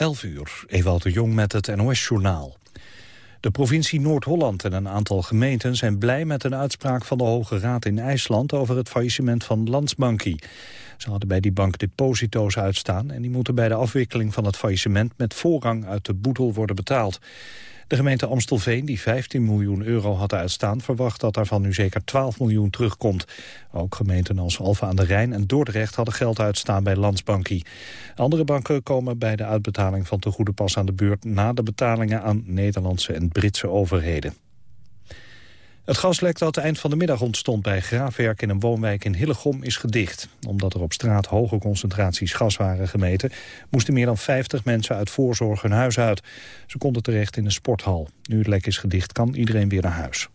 11 uur, Ewout de Jong met het NOS-journaal. De provincie Noord-Holland en een aantal gemeenten zijn blij met een uitspraak van de Hoge Raad in IJsland over het faillissement van Landsbanki. Ze hadden bij die bank deposito's uitstaan en die moeten bij de afwikkeling van het faillissement met voorrang uit de boedel worden betaald. De gemeente Amstelveen, die 15 miljoen euro had uitstaan... verwacht dat daarvan nu zeker 12 miljoen terugkomt. Ook gemeenten als Alfa aan de Rijn en Dordrecht hadden geld uitstaan bij Landsbankie. Andere banken komen bij de uitbetaling van te goede pas aan de beurt... na de betalingen aan Nederlandse en Britse overheden. Het gaslek dat eind van de middag ontstond bij graafwerk in een woonwijk in Hillegom is gedicht. Omdat er op straat hoge concentraties gas waren gemeten, moesten meer dan 50 mensen uit voorzorg hun huis uit. Ze konden terecht in een sporthal. Nu het lek is gedicht kan iedereen weer naar huis.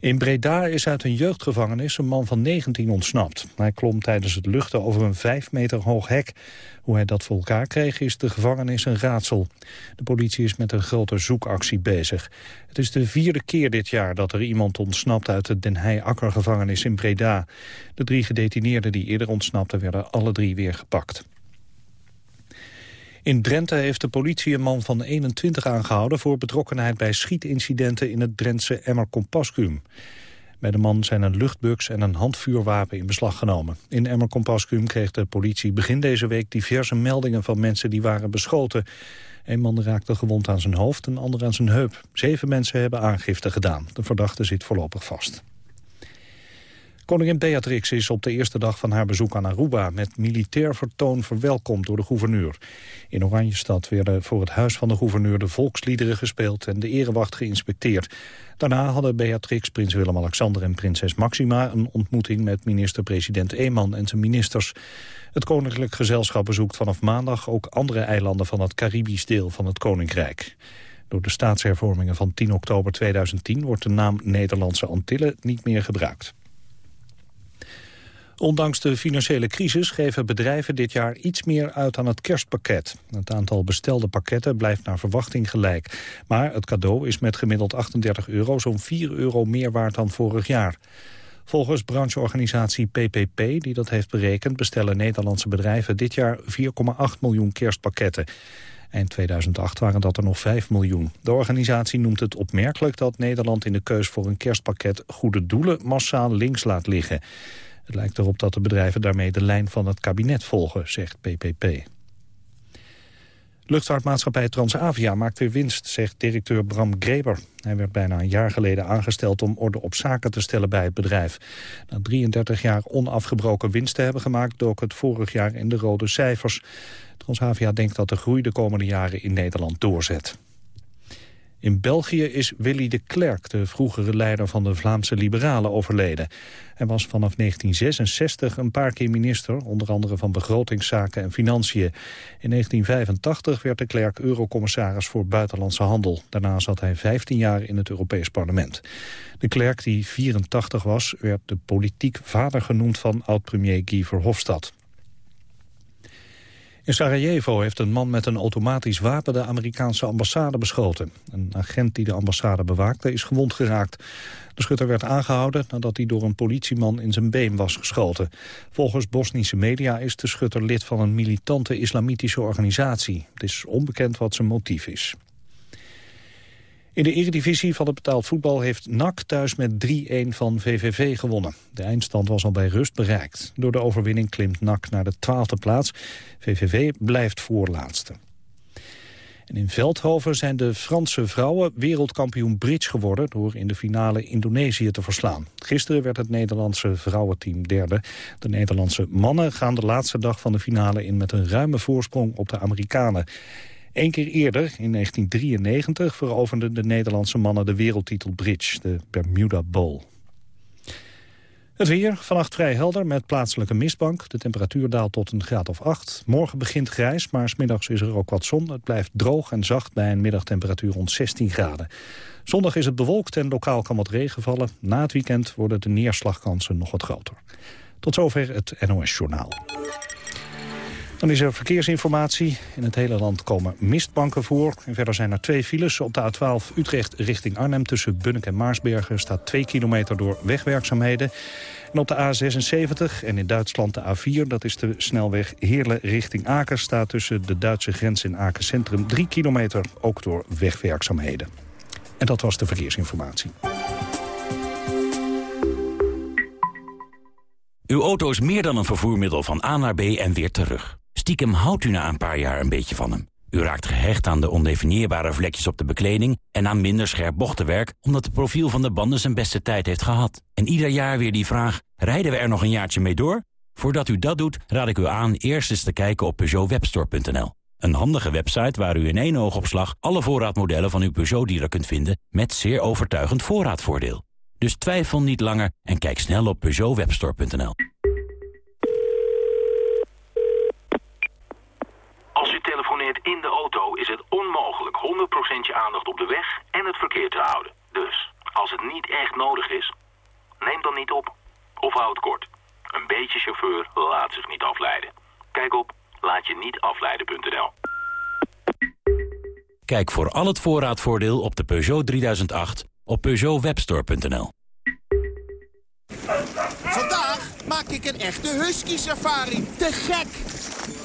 In Breda is uit een jeugdgevangenis een man van 19 ontsnapt. Hij klom tijdens het luchten over een 5 meter hoog hek. Hoe hij dat voor elkaar kreeg is de gevangenis een raadsel. De politie is met een grote zoekactie bezig. Het is de vierde keer dit jaar dat er iemand ontsnapt uit de Den Heij-Akkergevangenis in Breda. De drie gedetineerden die eerder ontsnapten werden alle drie weer gepakt. In Drenthe heeft de politie een man van 21 aangehouden... voor betrokkenheid bij schietincidenten in het Drentse Emmer-Compascuum. Bij de man zijn een luchtbuks en een handvuurwapen in beslag genomen. In Emmer-Compascuum kreeg de politie begin deze week diverse meldingen van mensen die waren beschoten. Een man raakte gewond aan zijn hoofd, een ander aan zijn heup. Zeven mensen hebben aangifte gedaan. De verdachte zit voorlopig vast. Koningin Beatrix is op de eerste dag van haar bezoek aan Aruba... met militair vertoon verwelkomd door de gouverneur. In Oranjestad werden voor het huis van de gouverneur de volksliederen gespeeld... en de erewacht geïnspecteerd. Daarna hadden Beatrix, prins Willem-Alexander en prinses Maxima... een ontmoeting met minister-president Eeman en zijn ministers. Het koninklijk gezelschap bezoekt vanaf maandag... ook andere eilanden van het Caribisch deel van het koninkrijk. Door de staatshervormingen van 10 oktober 2010 wordt de naam Nederlandse Antillen niet meer gebruikt. Ondanks de financiële crisis geven bedrijven dit jaar iets meer uit aan het kerstpakket. Het aantal bestelde pakketten blijft naar verwachting gelijk. Maar het cadeau is met gemiddeld 38 euro zo'n 4 euro meer waard dan vorig jaar. Volgens brancheorganisatie PPP, die dat heeft berekend... bestellen Nederlandse bedrijven dit jaar 4,8 miljoen kerstpakketten. Eind 2008 waren dat er nog 5 miljoen. De organisatie noemt het opmerkelijk dat Nederland in de keus voor een kerstpakket... goede doelen massaal links laat liggen. Het lijkt erop dat de bedrijven daarmee de lijn van het kabinet volgen, zegt PPP. Luchtvaartmaatschappij Transavia maakt weer winst, zegt directeur Bram Greber. Hij werd bijna een jaar geleden aangesteld om orde op zaken te stellen bij het bedrijf. Na 33 jaar onafgebroken winst te hebben gemaakt... dook het vorig jaar in de rode cijfers. Transavia denkt dat de groei de komende jaren in Nederland doorzet. In België is Willy de Klerk, de vroegere leider van de Vlaamse Liberalen, overleden. Hij was vanaf 1966 een paar keer minister, onder andere van Begrotingszaken en Financiën. In 1985 werd de Klerk eurocommissaris voor Buitenlandse Handel. Daarna zat hij 15 jaar in het Europees Parlement. De Klerk, die 84 was, werd de politiek vader genoemd van oud-premier Guy Verhofstadt. In Sarajevo heeft een man met een automatisch wapen de Amerikaanse ambassade beschoten. Een agent die de ambassade bewaakte is gewond geraakt. De schutter werd aangehouden nadat hij door een politieman in zijn been was geschoten. Volgens Bosnische media is de schutter lid van een militante islamitische organisatie. Het is onbekend wat zijn motief is. In de eredivisie van het betaald voetbal heeft NAC thuis met 3-1 van VVV gewonnen. De eindstand was al bij rust bereikt. Door de overwinning klimt NAC naar de twaalfde plaats. VVV blijft voorlaatste. En in Veldhoven zijn de Franse vrouwen wereldkampioen bridge geworden... door in de finale Indonesië te verslaan. Gisteren werd het Nederlandse vrouwenteam derde. De Nederlandse mannen gaan de laatste dag van de finale in... met een ruime voorsprong op de Amerikanen. Eén keer eerder, in 1993, veroverden de Nederlandse mannen de wereldtitel bridge, de Bermuda Bowl. Het weer, vannacht vrij helder met plaatselijke mistbank. De temperatuur daalt tot een graad of 8. Morgen begint grijs, maar smiddags is er ook wat zon. Het blijft droog en zacht bij een middagtemperatuur rond 16 graden. Zondag is het bewolkt en lokaal kan wat regen vallen. Na het weekend worden de neerslagkansen nog wat groter. Tot zover het NOS Journaal. Dan is er verkeersinformatie. In het hele land komen mistbanken voor. En verder zijn er twee files. Op de A12 Utrecht richting Arnhem tussen Bunnik en Maarsbergen... staat 2 kilometer door wegwerkzaamheden. En op de A76 en in Duitsland de A4, dat is de snelweg Heerlen richting Aken... staat tussen de Duitse grens en Aken Centrum 3 kilometer, ook door wegwerkzaamheden. En dat was de verkeersinformatie. Uw auto is meer dan een vervoermiddel van A naar B en weer terug. Stiekem houdt u na een paar jaar een beetje van hem. U raakt gehecht aan de ondefinieerbare vlekjes op de bekleding... en aan minder scherp bochtenwerk... omdat het profiel van de banden zijn beste tijd heeft gehad. En ieder jaar weer die vraag, rijden we er nog een jaartje mee door? Voordat u dat doet, raad ik u aan eerst eens te kijken op PeugeotWebstore.nl. Een handige website waar u in één oogopslag... alle voorraadmodellen van uw Peugeot-dealer kunt vinden... met zeer overtuigend voorraadvoordeel. Dus twijfel niet langer en kijk snel op PeugeotWebstore.nl. in de auto is het onmogelijk 100% je aandacht op de weg en het verkeer te houden. Dus, als het niet echt nodig is, neem dan niet op. Of houd kort. Een beetje chauffeur laat zich niet afleiden. Kijk op laatje-niet-afleiden.nl. Kijk voor al het voorraadvoordeel op de Peugeot 3008 op peugeotwebstore.nl. Vandaag maak ik een echte husky safari. Te gek!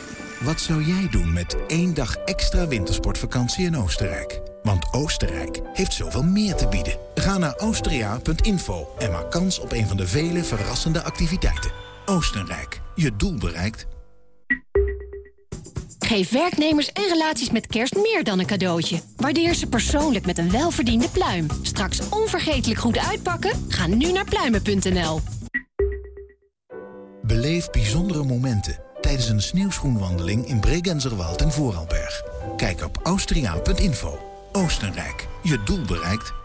Wat zou jij doen met één dag extra wintersportvakantie in Oostenrijk? Want Oostenrijk heeft zoveel meer te bieden. Ga naar austria.info en maak kans op een van de vele verrassende activiteiten. Oostenrijk, je doel bereikt. Geef werknemers en relaties met kerst meer dan een cadeautje. Waardeer ze persoonlijk met een welverdiende pluim. Straks onvergetelijk goed uitpakken? Ga nu naar pluimen.nl. Beleef bijzondere momenten tijdens een sneeuwschoenwandeling in Bregenzerwald en Vooralberg. Kijk op austriaan.info. Oostenrijk, je doel bereikt.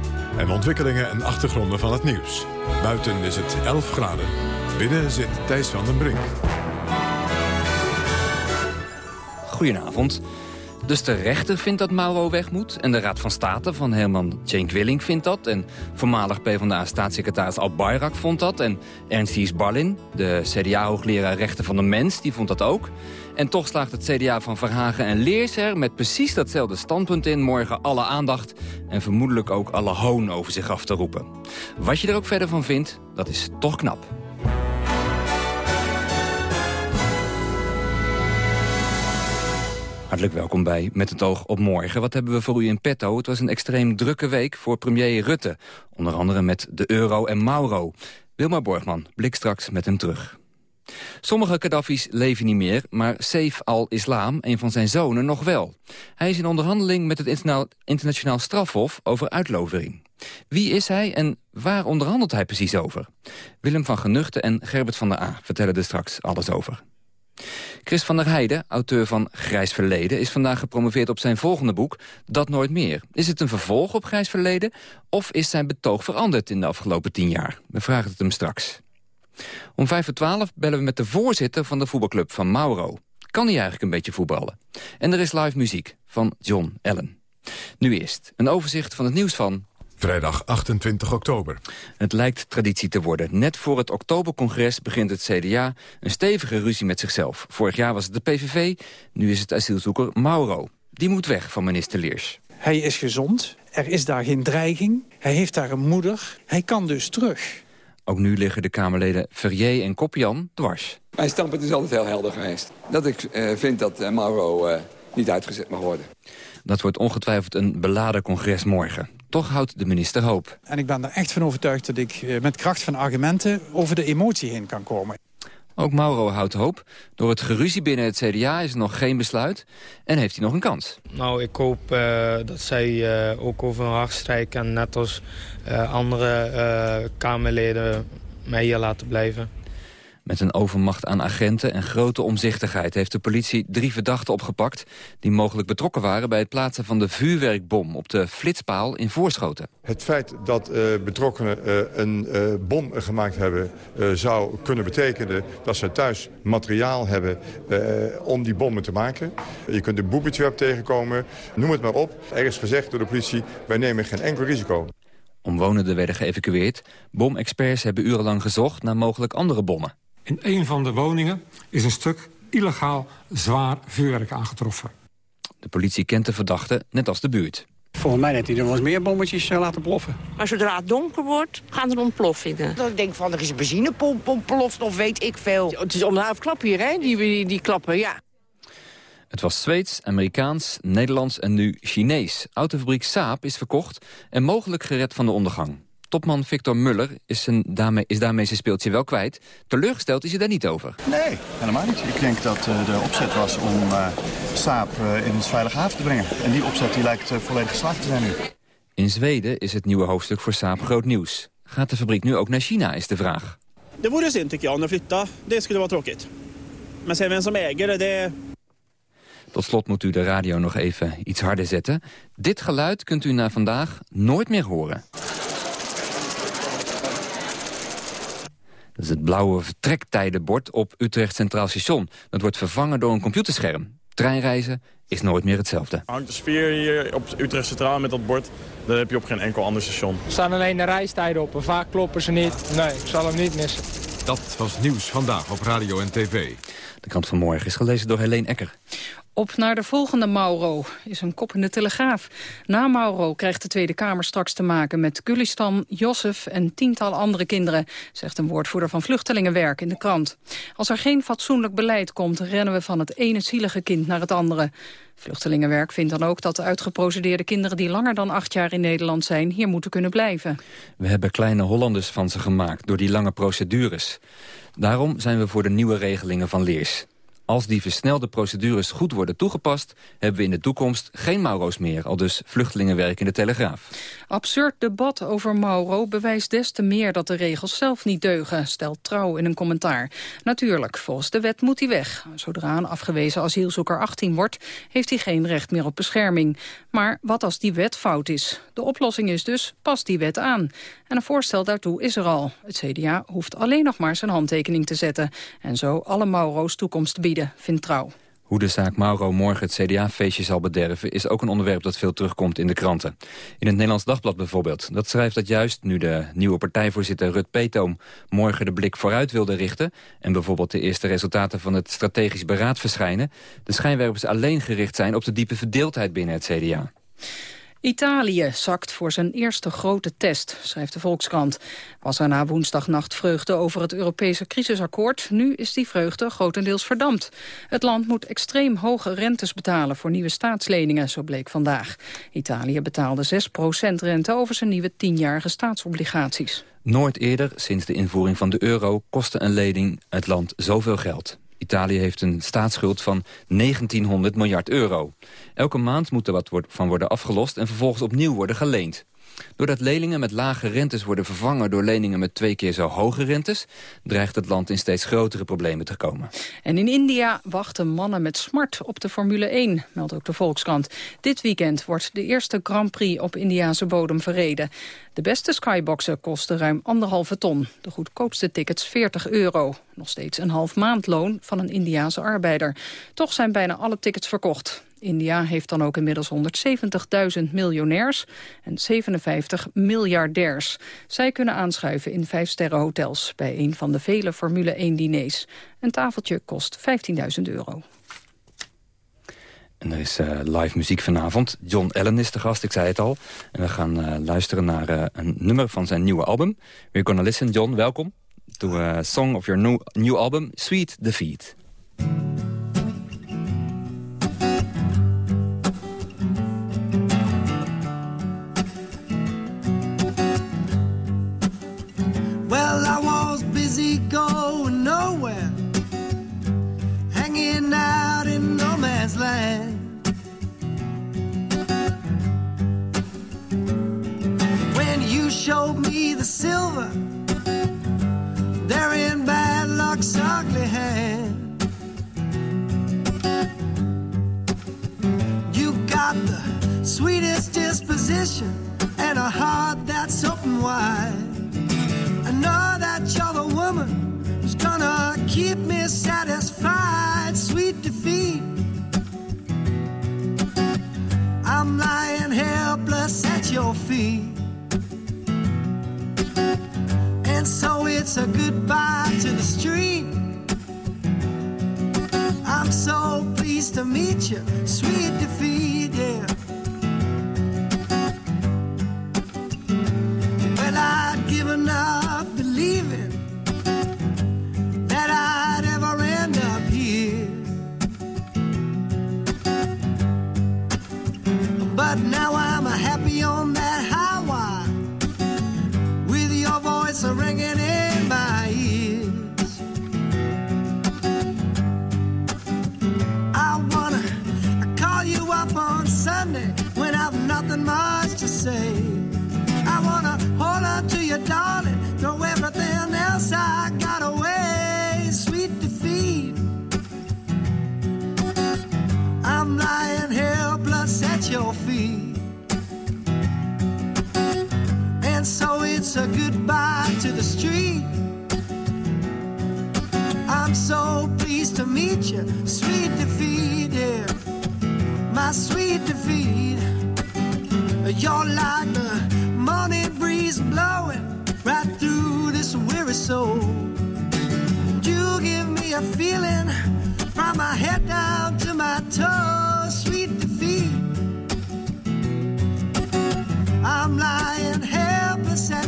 en ontwikkelingen en achtergronden van het nieuws. Buiten is het 11 graden. Binnen zit Thijs van den Brink. Goedenavond. Dus de rechter vindt dat Mauro weg moet. En de Raad van State van Herman Cenk Willing vindt dat. En voormalig PvdA-staatssecretaris Al Bayrak vond dat. En Ernst Hies Barlin, de CDA-hoogleraar rechten van de mens, die vond dat ook. En toch slaagt het CDA van Verhagen en Leers er met precies datzelfde standpunt in... morgen alle aandacht en vermoedelijk ook alle hoon over zich af te roepen. Wat je er ook verder van vindt, dat is toch knap. Hartelijk welkom bij Met het oog op morgen. Wat hebben we voor u in petto? Het was een extreem drukke week voor premier Rutte. Onder andere met de euro en Mauro. Wilma Borgman blik straks met hem terug. Sommige Gaddafi's leven niet meer, maar Saif al-Islam, een van zijn zonen, nog wel. Hij is in onderhandeling met het internationaal strafhof over uitlovering. Wie is hij en waar onderhandelt hij precies over? Willem van Genuchten en Gerbert van der A vertellen er straks alles over. Chris van der Heijden, auteur van Grijs Verleden... is vandaag gepromoveerd op zijn volgende boek, Dat Nooit Meer. Is het een vervolg op Grijs Verleden... of is zijn betoog veranderd in de afgelopen tien jaar? We vragen het hem straks. Om vijf voor twaalf bellen we met de voorzitter van de voetbalclub van Mauro. Kan hij eigenlijk een beetje voetballen? En er is live muziek van John Allen. Nu eerst een overzicht van het nieuws van... Vrijdag 28 oktober. Het lijkt traditie te worden. Net voor het oktobercongres begint het CDA een stevige ruzie met zichzelf. Vorig jaar was het de PVV, nu is het asielzoeker Mauro. Die moet weg van minister Leers. Hij is gezond, er is daar geen dreiging, hij heeft daar een moeder, hij kan dus terug. Ook nu liggen de Kamerleden Verrier en Kopjan dwars. Mijn standpunt is altijd heel helder geweest. Dat ik uh, vind dat uh, Mauro uh, niet uitgezet mag worden. Dat wordt ongetwijfeld een beladen congres morgen. Toch houdt de minister hoop. En ik ben er echt van overtuigd dat ik eh, met kracht van argumenten over de emotie heen kan komen. Ook Mauro houdt hoop. Door het geruzie binnen het CDA is er nog geen besluit en heeft hij nog een kans. Nou, ik hoop uh, dat zij uh, ook over een hart strijken... net als uh, andere Kamerleden mij hier laten blijven. Met een overmacht aan agenten en grote omzichtigheid... heeft de politie drie verdachten opgepakt... die mogelijk betrokken waren bij het plaatsen van de vuurwerkbom... op de flitspaal in Voorschoten. Het feit dat uh, betrokkenen uh, een uh, bom gemaakt hebben... zou kunnen betekenen dat ze thuis materiaal hebben om die bommen te maken. Je kunt een booby tegenkomen, noem het maar op. Er is gezegd door de politie, wij nemen geen enkel risico. Omwonenden werden geëvacueerd. Bomexperts hebben urenlang gezocht naar mogelijk andere bommen. In een van de woningen is een stuk illegaal zwaar vuurwerk aangetroffen. De politie kent de verdachte, net als de buurt. Volgens mij heeft hij er wel eens meer bommetjes laten ploffen. Maar zodra het donker wordt, gaan er ontploffingen. Dat ik denk van, er is een benzinepomp ontploft of weet ik veel. Het is om de half klap hier, hè, die, die, die klappen, ja. Het was Zweeds, Amerikaans, Nederlands en nu Chinees. Autofabriek Saab is verkocht en mogelijk gered van de ondergang. Topman Victor Muller is, zijn, daarmee, is daarmee zijn speeltje wel kwijt. Teleurgesteld is hij daar niet over. Nee, helemaal niet. Ik denk dat uh, de opzet was om uh, Saab uh, in een veilige haven te brengen. En die opzet die lijkt volledig geslaagd te zijn nu. In Zweden is het nieuwe hoofdstuk voor Saab groot nieuws. Gaat de fabriek nu ook naar China, is de vraag. Det vore synd tycker jag om de flyttar. Det skulle vara tråkigt. Men sen vem som äger det, det... Tot slot moet u de radio nog even iets harder zetten. Dit geluid kunt u na vandaag nooit meer horen. Dat is het blauwe vertrektijdenbord op Utrecht Centraal Station. Dat wordt vervangen door een computerscherm. Treinreizen is nooit meer hetzelfde. Hangt de sfeer hier op Utrecht Centraal met dat bord, dat heb je op geen enkel ander station. Er staan alleen de reistijden op en vaak kloppen ze niet. Nee, ik zal hem niet missen. Dat was nieuws vandaag op radio en tv. De krant van morgen is gelezen door Helene Ecker. Op naar de volgende Mauro is een kop in de Telegraaf. Na Mauro krijgt de Tweede Kamer straks te maken met Gulistan, Josef en tientallen andere kinderen, zegt een woordvoerder van Vluchtelingenwerk in de krant. Als er geen fatsoenlijk beleid komt, rennen we van het ene zielige kind naar het andere. Vluchtelingenwerk vindt dan ook dat de uitgeprocedeerde kinderen die langer dan acht jaar in Nederland zijn, hier moeten kunnen blijven. We hebben kleine Hollanders van ze gemaakt door die lange procedures. Daarom zijn we voor de nieuwe regelingen van Leers. Als die versnelde procedures goed worden toegepast... hebben we in de toekomst geen Mauro's meer, al dus vluchtelingenwerk in de Telegraaf. Absurd debat over Mauro bewijst des te meer dat de regels zelf niet deugen, stelt Trouw in een commentaar. Natuurlijk, volgens de wet moet hij weg. Zodra een afgewezen asielzoeker 18 wordt, heeft hij geen recht meer op bescherming. Maar wat als die wet fout is? De oplossing is dus, pas die wet aan. En een voorstel daartoe is er al. Het CDA hoeft alleen nog maar zijn handtekening te zetten. En zo alle Mauro's toekomst te bieden, vindt Trouw. Hoe de zaak Mauro morgen het CDA-feestje zal bederven... is ook een onderwerp dat veel terugkomt in de kranten. In het Nederlands Dagblad bijvoorbeeld. Dat schrijft dat juist nu de nieuwe partijvoorzitter Rut Peetoom... morgen de blik vooruit wilde richten... en bijvoorbeeld de eerste resultaten van het strategisch beraad verschijnen... de schijnwerpers alleen gericht zijn op de diepe verdeeldheid binnen het CDA. Italië zakt voor zijn eerste grote test, schrijft de Volkskrant. Was er na woensdagnacht vreugde over het Europese crisisakkoord. Nu is die vreugde grotendeels verdampt. Het land moet extreem hoge rentes betalen voor nieuwe staatsleningen, zo bleek vandaag. Italië betaalde 6% rente over zijn nieuwe tienjarige staatsobligaties. Nooit eerder, sinds de invoering van de euro, kostte een lening het land zoveel geld. Italië heeft een staatsschuld van 1900 miljard euro. Elke maand moet er wat van worden afgelost en vervolgens opnieuw worden geleend. Doordat leningen met lage rentes worden vervangen door leningen met twee keer zo hoge rentes, dreigt het land in steeds grotere problemen te komen. En in India wachten mannen met smart op de Formule 1, meldt ook de Volkskrant. Dit weekend wordt de eerste Grand Prix op Indiase bodem verreden. De beste skyboxen kosten ruim anderhalve ton. De goedkoopste tickets 40 euro. Nog steeds een half maandloon van een Indiase arbeider. Toch zijn bijna alle tickets verkocht. India heeft dan ook inmiddels 170.000 miljonairs en 57 miljardairs. Zij kunnen aanschuiven in vijfsterrenhotels bij een van de vele Formule 1-diners. Een tafeltje kost 15.000 euro. En er is uh, live muziek vanavond. John Allen is de gast, ik zei het al. En we gaan uh, luisteren naar uh, een nummer van zijn nieuwe album. We're gonna listen, John, welkom. To a song of your new album, Sweet Defeat. Well, I was busy going nowhere, hanging out in no man's land. When you showed me the silver, there in bad luck's ugly hand. You got the sweetest disposition and a heart that's open wide woman who's gonna keep me satisfied. Sweet defeat. I'm lying helpless at your feet. And so it's a goodbye to the street. I'm so pleased to meet you, sweet defeat, yeah. Well, I'd given up And so it's a goodbye to the street. I'm so pleased to meet you, sweet defeat, yeah. My sweet defeat. You're like the morning breeze blowing right through this weary soul. You give me a feeling from my head down to my toes, sweet defeat. I'm helpless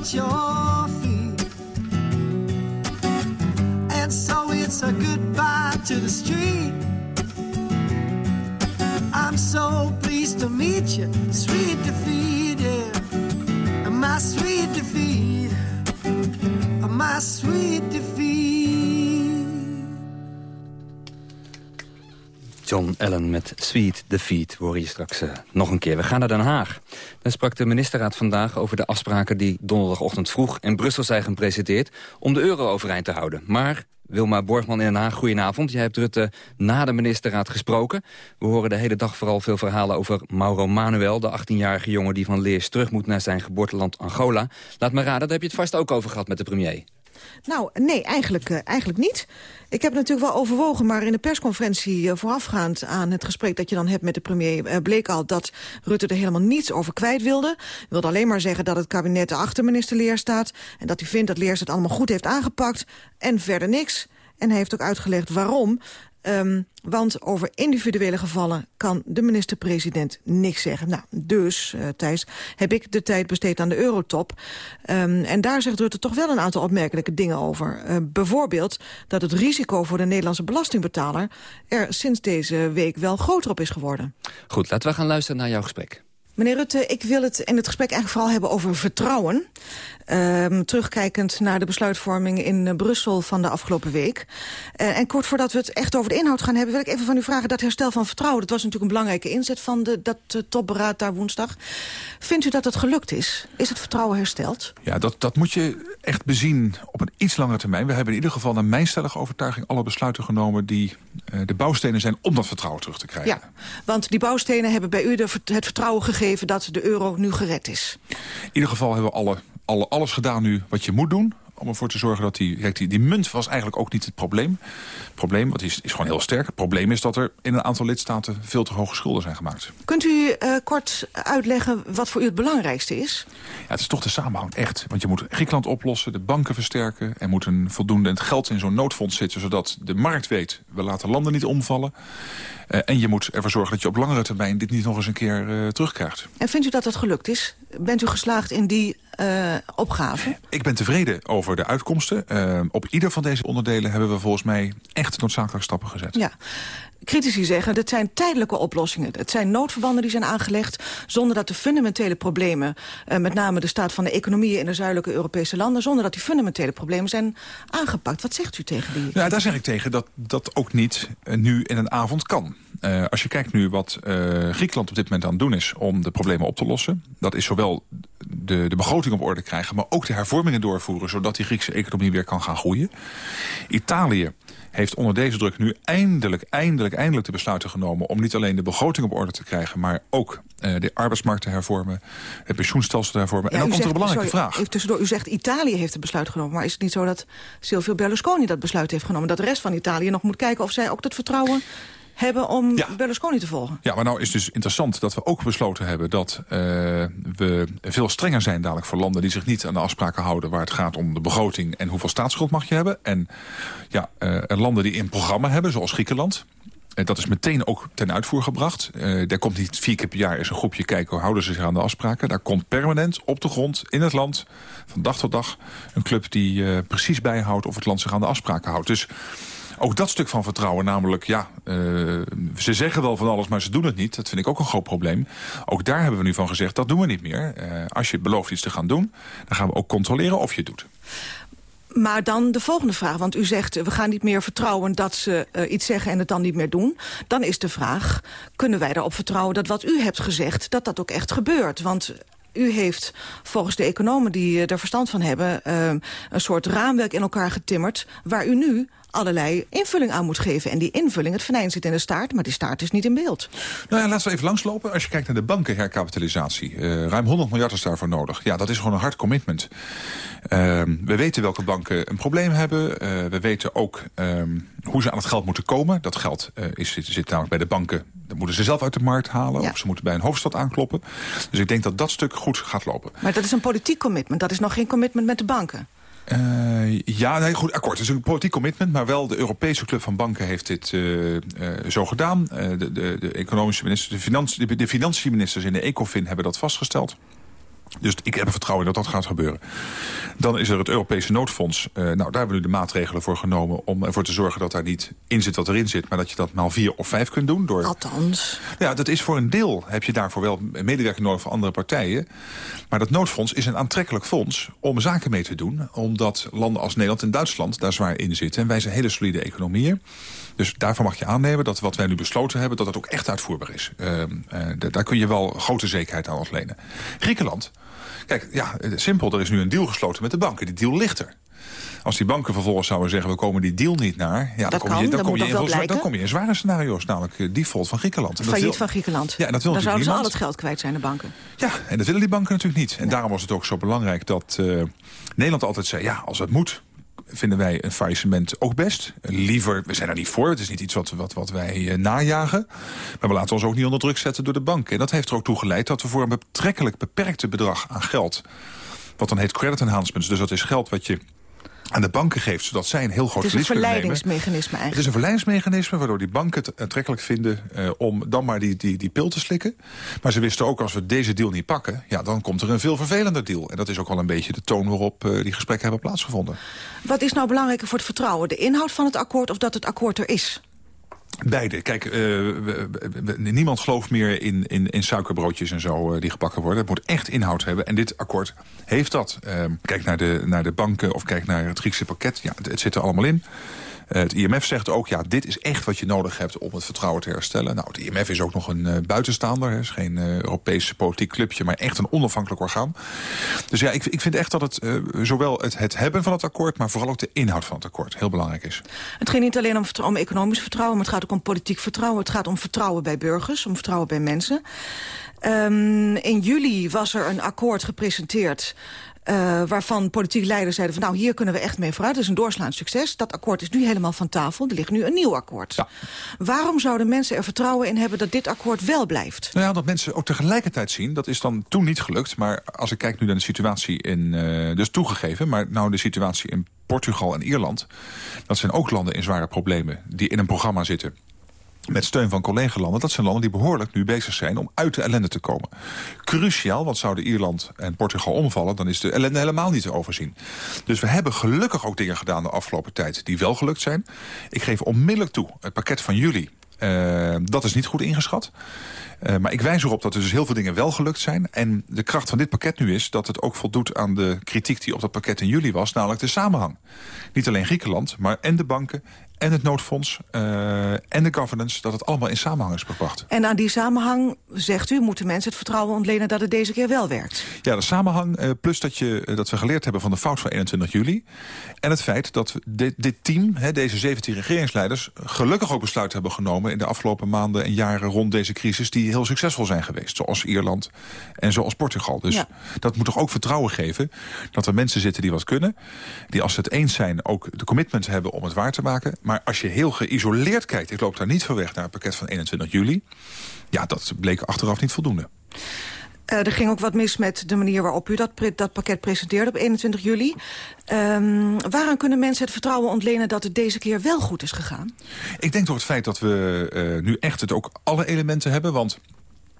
at your feet. And so it's a goodbye to the street. I'm so pleased to meet you, sweet defeat, yeah. My sweet defeat, my sweet defeat. John Allen met Sweet Defeat. Horen je straks uh, nog een keer. We gaan naar Den Haag. Daar sprak de ministerraad vandaag over de afspraken... die donderdagochtend vroeg in Brussel zijn gepresenteerd... om de euro overeind te houden. Maar Wilma Borgman in Den Haag, goedenavond. Jij hebt Rutte na de ministerraad gesproken. We horen de hele dag vooral veel verhalen over Mauro Manuel... de 18-jarige jongen die van Leers terug moet naar zijn geboorteland Angola. Laat me raden, daar heb je het vast ook over gehad met de premier. Nou, nee, eigenlijk, uh, eigenlijk niet. Ik heb natuurlijk wel overwogen, maar in de persconferentie uh, voorafgaand aan het gesprek dat je dan hebt met de premier, uh, bleek al dat Rutte er helemaal niets over kwijt wilde. Hij wilde alleen maar zeggen dat het kabinet achter minister Leer staat en dat hij vindt dat Leers het allemaal goed heeft aangepakt en verder niks. En hij heeft ook uitgelegd waarom. Um, want over individuele gevallen kan de minister-president niks zeggen. Nou, dus, uh, Thijs, heb ik de tijd besteed aan de eurotop. Um, en daar zegt Rutte toch wel een aantal opmerkelijke dingen over. Uh, bijvoorbeeld dat het risico voor de Nederlandse belastingbetaler... er sinds deze week wel groter op is geworden. Goed, laten we gaan luisteren naar jouw gesprek. Meneer Rutte, ik wil het in het gesprek eigenlijk vooral hebben over vertrouwen. Um, terugkijkend naar de besluitvorming in uh, Brussel van de afgelopen week. Uh, en kort voordat we het echt over de inhoud gaan hebben... wil ik even van u vragen dat herstel van vertrouwen... dat was natuurlijk een belangrijke inzet van de, dat uh, topberaad daar woensdag. Vindt u dat het gelukt is? Is het vertrouwen hersteld? Ja, dat, dat moet je echt bezien op een iets langere termijn. We hebben in ieder geval naar mijn stellige overtuiging... alle besluiten genomen die de bouwstenen zijn om dat vertrouwen terug te krijgen. Ja, want die bouwstenen hebben bij u de, het vertrouwen gegeven... dat de euro nu gered is. In ieder geval hebben we alle alle, alles gedaan nu wat je moet doen om ervoor te zorgen dat die, kijk, die... Die munt was eigenlijk ook niet het probleem. Het probleem, wat is, is gewoon heel sterk. Het probleem is dat er in een aantal lidstaten... veel te hoge schulden zijn gemaakt. Kunt u uh, kort uitleggen wat voor u het belangrijkste is? Ja, het is toch de samenhang, echt. Want je moet Griekenland oplossen, de banken versterken... er moet een voldoende geld in zo'n noodfonds zitten... zodat de markt weet, we laten landen niet omvallen. Uh, en je moet ervoor zorgen dat je op langere termijn... dit niet nog eens een keer uh, terugkrijgt. En vindt u dat dat gelukt is? Bent u geslaagd in die uh, opgave? Ik ben tevreden over de uitkomsten. Uh, op ieder van deze onderdelen hebben we volgens mij echt noodzakelijke stappen gezet. Ja. Critici zeggen dat zijn tijdelijke oplossingen. Het zijn noodverbanden die zijn aangelegd... zonder dat de fundamentele problemen... Uh, met name de staat van de economieën in de zuidelijke Europese landen... zonder dat die fundamentele problemen zijn aangepakt. Wat zegt u tegen die... Ja, daar zeg ik tegen dat dat ook niet uh, nu in een avond kan. Uh, als je kijkt nu wat Griekenland op dit moment aan het doen is... om de problemen op te lossen... dat is zowel de, de begroting op orde krijgen... maar ook de hervormingen doorvoeren... zodat die Griekse economie weer kan gaan groeien. Italië heeft onder deze druk nu eindelijk, eindelijk, eindelijk de besluiten genomen... om niet alleen de begroting op orde te krijgen... maar ook uh, de arbeidsmarkt te hervormen, het pensioenstelsel te hervormen. Ja, en dan komt zegt, er een belangrijke sorry, vraag. Even tussendoor, u zegt Italië heeft het besluit genomen... maar is het niet zo dat Silvio Berlusconi dat besluit heeft genomen... dat de rest van Italië nog moet kijken of zij ook het vertrouwen hebben om ja. Berlusconi te volgen. Ja, maar nou is dus interessant dat we ook besloten hebben... dat uh, we veel strenger zijn dadelijk voor landen die zich niet aan de afspraken houden... waar het gaat om de begroting en hoeveel staatsschuld mag je hebben. En ja, uh, landen die een programma hebben, zoals Griekenland... En dat is meteen ook ten uitvoer gebracht. Uh, daar komt niet vier keer per jaar eens een groepje kijken... hoe houden ze zich aan de afspraken. Daar komt permanent op de grond, in het land, van dag tot dag... een club die uh, precies bijhoudt of het land zich aan de afspraken houdt. Dus ook dat stuk van vertrouwen, namelijk, ja, uh, ze zeggen wel van alles, maar ze doen het niet. Dat vind ik ook een groot probleem. Ook daar hebben we nu van gezegd, dat doen we niet meer. Uh, als je belooft iets te gaan doen, dan gaan we ook controleren of je het doet. Maar dan de volgende vraag, want u zegt... we gaan niet meer vertrouwen dat ze uh, iets zeggen en het dan niet meer doen. Dan is de vraag, kunnen wij erop vertrouwen dat wat u hebt gezegd... dat dat ook echt gebeurt? Want u heeft volgens de economen die er verstand van hebben... Een soort raamwerk in elkaar getimmerd... waar u nu allerlei invulling aan moet geven. En die invulling, het venijn zit in de staart, maar die staart is niet in beeld. Nou ja, laten we even langslopen. Als je kijkt naar de bankenherkapitalisatie. Uh, ruim 100 miljard is daarvoor nodig. Ja, dat is gewoon een hard commitment. Uh, we weten welke banken een probleem hebben. Uh, we weten ook um, hoe ze aan het geld moeten komen. Dat geld uh, is, zit, zit namelijk bij de banken. Dat moeten ze zelf uit de markt halen. Ja. Of ze moeten bij een hoofdstad aankloppen. Dus ik denk dat dat stuk goed gaat lopen. Maar dat is een politiek commitment. Dat is nog geen commitment met de banken. Uh, ja, nee, goed, akkoord. Het is een politiek commitment, maar wel de Europese Club van Banken heeft dit uh, uh, zo gedaan. de, de, de economische ministers, de, financi de, de financiënministers in de ECOFIN hebben dat vastgesteld. Dus ik heb er vertrouwen in dat dat gaat gebeuren. Dan is er het Europese noodfonds. Uh, nou, daar hebben we nu de maatregelen voor genomen... om ervoor te zorgen dat daar niet in zit wat erin zit... maar dat je dat maal vier of vijf kunt doen. Door... Althans. Ja, dat is voor een deel. Heb je daarvoor wel medewerking nodig van andere partijen. Maar dat noodfonds is een aantrekkelijk fonds om zaken mee te doen. Omdat landen als Nederland en Duitsland daar zwaar in zitten. En wij zijn hele solide economieën. Dus daarvan mag je aannemen dat wat wij nu besloten hebben... dat het ook echt uitvoerbaar is. Uh, uh, daar kun je wel grote zekerheid aan ontlenen. Griekenland... Kijk, ja, simpel, er is nu een deal gesloten met de banken. Die deal ligt er. Als die banken vervolgens zouden zeggen, we komen die deal niet naar... Ja, dan, kom je, dan, kom je in, dan kom je in zware scenario's, namelijk default van Griekenland. En Failliet wil, van Griekenland. Ja, en dat wil dan zouden niemand. ze al het geld kwijt zijn, de banken. Ja, en dat willen die banken natuurlijk niet. En nee. daarom was het ook zo belangrijk dat uh, Nederland altijd zei... ja, als het moet, vinden wij een faillissement ook best. Liever, we zijn er niet voor, het is niet iets wat, wat, wat wij uh, najagen. Maar we laten ons ook niet onder druk zetten door de bank. En dat heeft er ook toe geleid dat we voor een betrekkelijk beperkte bedrag aan geld... wat dan heet credit enhancements, dus dat is geld wat je aan de banken geeft, zodat zij een heel groot verlies kunnen nemen. Het is een verleidingsmechanisme eigenlijk. Het is een verleidingsmechanisme waardoor die banken het aantrekkelijk vinden... Uh, om dan maar die, die, die pil te slikken. Maar ze wisten ook, als we deze deal niet pakken... ja, dan komt er een veel vervelender deal. En dat is ook wel een beetje de toon waarop uh, die gesprekken hebben plaatsgevonden. Wat is nou belangrijker voor het vertrouwen? De inhoud van het akkoord of dat het akkoord er is? Beide. Kijk, we, niemand gelooft meer in, in, in suikerbroodjes en zo uh, die gebakken worden. Het moet echt inhoud hebben. En dit akkoord heeft dat. Uh, kijk naar de, naar de banken of kijk naar het Griekse pakket. Ja, het, het zit er allemaal in. Het IMF zegt ook, ja, dit is echt wat je nodig hebt om het vertrouwen te herstellen. Nou, het IMF is ook nog een uh, buitenstaander. Het is geen uh, Europees politiek clubje, maar echt een onafhankelijk orgaan. Dus ja, ik, ik vind echt dat het zowel het, het hebben van het akkoord... maar vooral ook de inhoud van het akkoord heel belangrijk is. Het ging niet alleen om, om economisch vertrouwen... maar het gaat ook om politiek vertrouwen. Het gaat om vertrouwen bij burgers, om vertrouwen bij mensen. Um, in juli was er een akkoord gepresenteerd... Uh, waarvan politieke leiders zeiden van nou hier kunnen we echt mee vooruit. Dat is een doorslaand succes. Dat akkoord is nu helemaal van tafel. Er ligt nu een nieuw akkoord. Ja. Waarom zouden mensen er vertrouwen in hebben dat dit akkoord wel blijft? Nou ja, dat mensen ook tegelijkertijd zien. Dat is dan toen niet gelukt. Maar als ik kijk nu naar de situatie in, uh, dus toegegeven. Maar nou de situatie in Portugal en Ierland. Dat zijn ook landen in zware problemen die in een programma zitten met steun van collega-landen. Dat zijn landen die behoorlijk nu bezig zijn om uit de ellende te komen. Cruciaal, want zouden Ierland en Portugal omvallen... dan is de ellende helemaal niet te overzien. Dus we hebben gelukkig ook dingen gedaan de afgelopen tijd... die wel gelukt zijn. Ik geef onmiddellijk toe, het pakket van jullie... Uh, dat is niet goed ingeschat. Uh, maar ik wijs erop dat er dus heel veel dingen wel gelukt zijn. En de kracht van dit pakket nu is dat het ook voldoet aan de kritiek... die op dat pakket in juli was, namelijk de samenhang. Niet alleen Griekenland, maar en de banken en het noodfonds uh, en de governance... dat het allemaal in samenhang is gebracht. En aan die samenhang, zegt u, moeten mensen het vertrouwen ontlenen... dat het deze keer wel werkt? Ja, de samenhang, uh, plus dat, je, dat we geleerd hebben van de fout van 21 juli... en het feit dat dit, dit team, hè, deze 17 regeringsleiders... gelukkig ook besluiten hebben genomen in de afgelopen maanden en jaren... rond deze crisis die heel succesvol zijn geweest. Zoals Ierland en zoals Portugal. Dus ja. dat moet toch ook vertrouwen geven dat er mensen zitten die wat kunnen. Die als ze het eens zijn ook de commitment hebben om het waar te maken. Maar als je heel geïsoleerd kijkt, ik loop daar niet van weg naar het pakket van 21 juli. Ja, dat bleek achteraf niet voldoende. Uh, er ging ook wat mis met de manier waarop u dat, dat pakket presenteerde op 21 juli. Um, waaraan kunnen mensen het vertrouwen ontlenen dat het deze keer wel goed is gegaan? Ik denk door het feit dat we uh, nu echt het ook alle elementen hebben. Want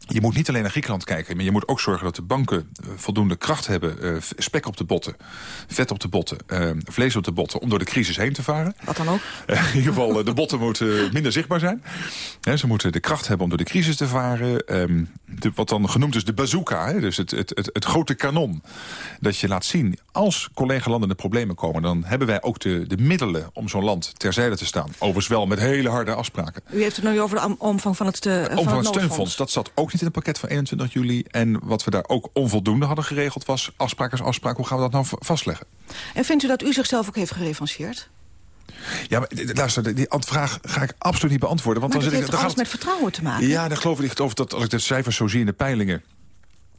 je moet niet alleen naar Griekenland kijken... maar je moet ook zorgen dat de banken uh, voldoende kracht hebben... Uh, spek op de botten, vet op de botten, uh, vlees op de botten... om door de crisis heen te varen. Wat dan ook? in ieder geval, de botten moeten minder zichtbaar zijn. Ze moeten de kracht hebben om door de crisis te varen. De, wat dan genoemd is de bazooka, dus het, het, het, het, grote kanon. Dat je laat zien, als collega-landen in de problemen komen... dan hebben wij ook de, de middelen om zo'n land terzijde te staan. Overigens wel met hele harde afspraken. U heeft het nu over de omvang van het, van omvang van het steunfonds. Dat zat ook niet in het pakket van 21 juli. En wat we daar ook onvoldoende hadden geregeld was... afspraak is afspraak, hoe gaan we dat nou vastleggen? En vindt u dat u zichzelf ook heeft gerevancheerd? Ja, maar luister, die vraag ga ik absoluut niet beantwoorden. Want maar dan dat zit heeft ik, alles met vertrouwen te maken? Ja, daar geloof ik niet over dat als ik de cijfers zo zie in de peilingen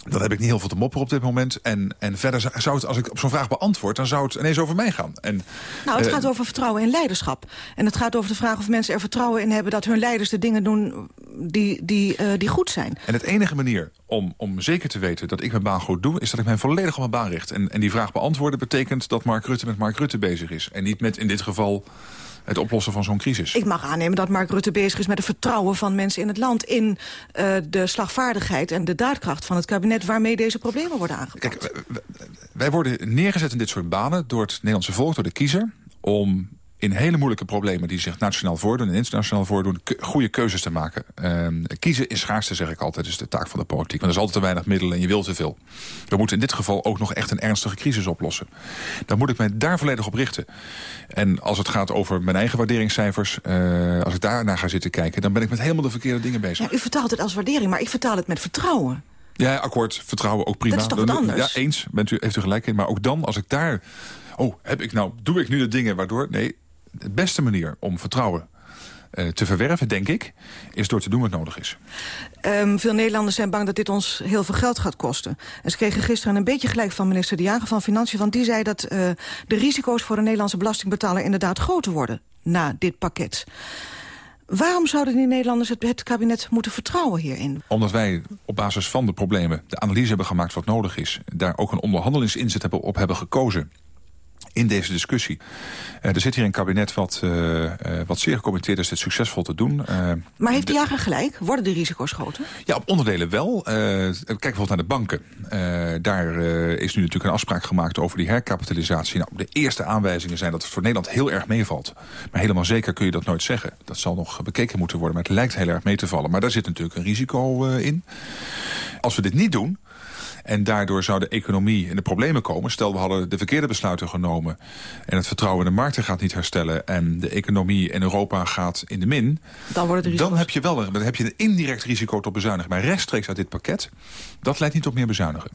dan heb ik niet heel veel te mopperen op dit moment. En, en verder zou het, als ik op zo'n vraag beantwoord... dan zou het ineens over mij gaan. En, nou, het uh, gaat over vertrouwen in leiderschap. En het gaat over de vraag of mensen er vertrouwen in hebben... dat hun leiders de dingen doen die, die, uh, die goed zijn. En het enige manier om, om zeker te weten dat ik mijn baan goed doe... is dat ik mij volledig op mijn baan richt. En, en die vraag beantwoorden betekent dat Mark Rutte met Mark Rutte bezig is. En niet met in dit geval het oplossen van zo'n crisis. Ik mag aannemen dat Mark Rutte bezig is met het vertrouwen van mensen in het land... in uh, de slagvaardigheid en de daadkracht van het kabinet... waarmee deze problemen worden aangepakt. Kijk, wij worden neergezet in dit soort banen door het Nederlandse volk, door de kiezer... om in hele moeilijke problemen die zich nationaal voordoen en internationaal voordoen, goede keuzes te maken. Uh, kiezen is schaarste, zeg ik altijd, is de taak van de politiek. Want er is altijd te weinig middelen en je wilt te veel. We moeten in dit geval ook nog echt een ernstige crisis oplossen. Dan moet ik mij daar volledig op richten. En als het gaat over mijn eigen waarderingscijfers, uh, als ik daarnaar ga zitten kijken, dan ben ik met helemaal de verkeerde dingen bezig. Ja, u vertaalt het als waardering, maar ik vertaal het met vertrouwen. Ja, akkoord, vertrouwen ook prima. Dat is toch wat anders? Ja, eens, bent u, heeft u gelijk in. Maar ook dan, als ik daar... Oh, heb ik nou, doe ik nu de dingen waardoor... Nee, de beste manier om vertrouwen uh, te verwerven, denk ik, is door te doen wat nodig is. Um, veel Nederlanders zijn bang dat dit ons heel veel geld gaat kosten. En ze kregen gisteren een beetje gelijk van minister De Jager van Financiën... want die zei dat uh, de risico's voor de Nederlandse belastingbetaler... inderdaad groter worden na dit pakket. Waarom zouden die Nederlanders het, het, kabinet moeten vertrouwen hierin? Omdat wij op basis van de problemen de analyse hebben gemaakt wat nodig is. Daar ook een onderhandelingsinzet hebben, op hebben gekozen in deze discussie. Uh, er zit hier een kabinet wat, uh, uh, wat zeer gecommitteerd is dit succesvol te doen. maar heeft de jager gelijk? Worden de risico's groter? Ja, op onderdelen wel. kijk bijvoorbeeld naar de banken. daar is nu natuurlijk een afspraak gemaakt over die herkapitalisatie. Nou, de eerste aanwijzingen zijn dat het voor Nederland heel erg meevalt. Maar helemaal zeker kun je dat nooit zeggen. Dat zal nog bekeken moeten worden, maar het lijkt heel erg mee te vallen. Maar daar zit natuurlijk een risico in. Als we dit niet doen... En daardoor zou de economie in de problemen komen. Stel, we hadden de verkeerde besluiten genomen... en het vertrouwen in de markten gaat niet herstellen... en de economie in Europa gaat in de min... Dan, worden de dan heb je wel een, dan heb je een indirect risico tot bezuinigen. Maar rechtstreeks uit dit pakket, dat leidt niet tot meer bezuinigen.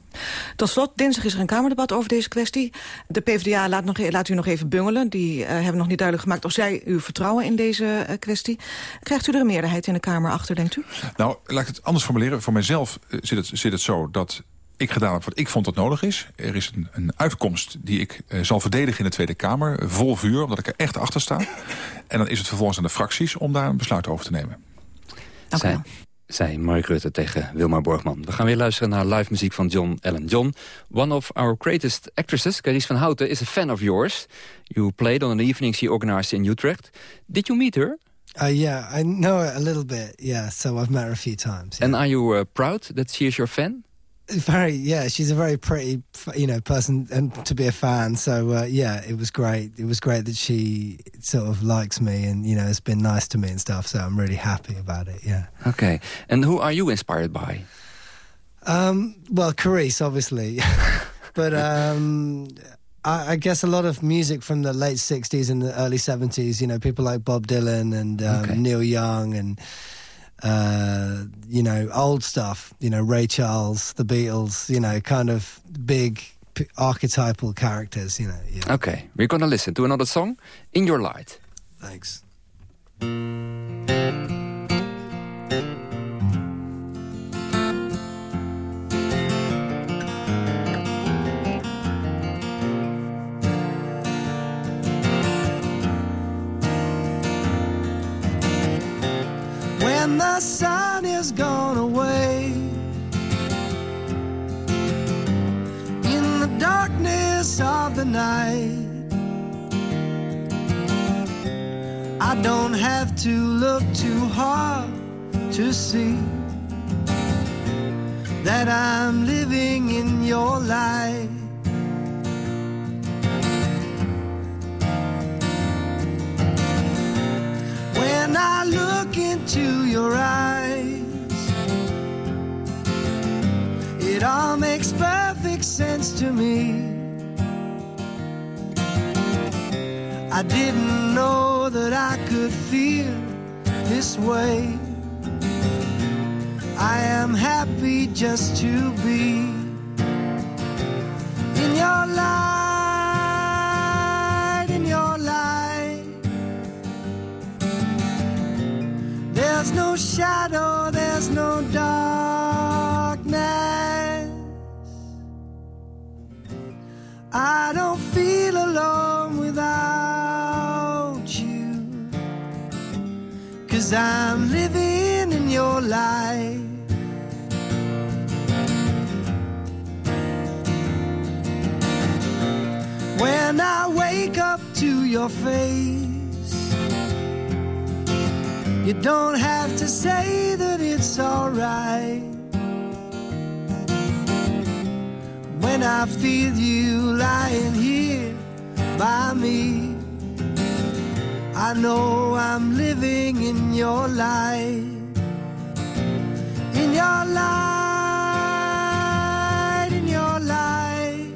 Tot slot, dinsdag is er een Kamerdebat over deze kwestie. De PvdA laat, nog, laat u nog even bungelen. Die uh, hebben nog niet duidelijk gemaakt of zij uw vertrouwen in deze uh, kwestie. Krijgt u er een meerderheid in de Kamer achter, denkt u? Nou, laat ik het anders formuleren. Voor mijzelf uh, zit, het, zit het zo dat ik gedaan heb wat ik vond dat nodig is. Er is een, een uitkomst die ik uh, zal verdedigen in de Tweede Kamer. Uh, vol vuur, omdat ik er echt achter sta. En dan is het vervolgens aan de fracties om daar een besluit over te nemen. Dank Zij, zei Mark Rutte tegen Wilma Borgman. We gaan weer luisteren naar live muziek van John Allen. John, one of our greatest actresses, Carice van Houten, is a fan of yours. You played on an evening she organized in Utrecht. Did you meet her? Uh, yeah, I know her a little bit, yeah, so I've met her a few times. Yeah. And are you uh, proud that she is your fan? Very yeah she's a very pretty you know person and to be a fan. So uh, yeah it was great. It was great that she sort of likes me and you know has been nice to me and stuff. So i'm really happy about it yeah. Okay. And who are you inspired by? Um well Carice obviously. But um I, I, guess a lot of music from the late 60s and the early 70s, you know, people like Bob Dylan and um, okay. Neil Young and, uh, you know, old stuff, you know, Ray Charles, the Beatles, you know, kind of big archetypal characters, you know. Yeah. Okay, we're going to listen to another song, In Your Light. Thanks. The sun is gone away. In the darkness of the night, I don't have to look too hard to see that I'm living in your light. When I look into your eyes, it all makes perfect sense to me. I didn't know that I could feel this way. I am happy just to be in your life. There's no shadow, there's no darkness. I don't feel alone without you. Cause I'm living in your light. When I wake up to your face you don't have to say that it's alright. When I feel you lying here by me, I know I'm living in your light. In your light, in your light.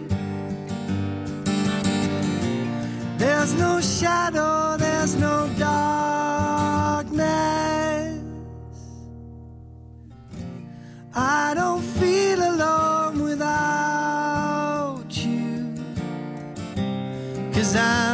There's no shadow, there's no dark. Cause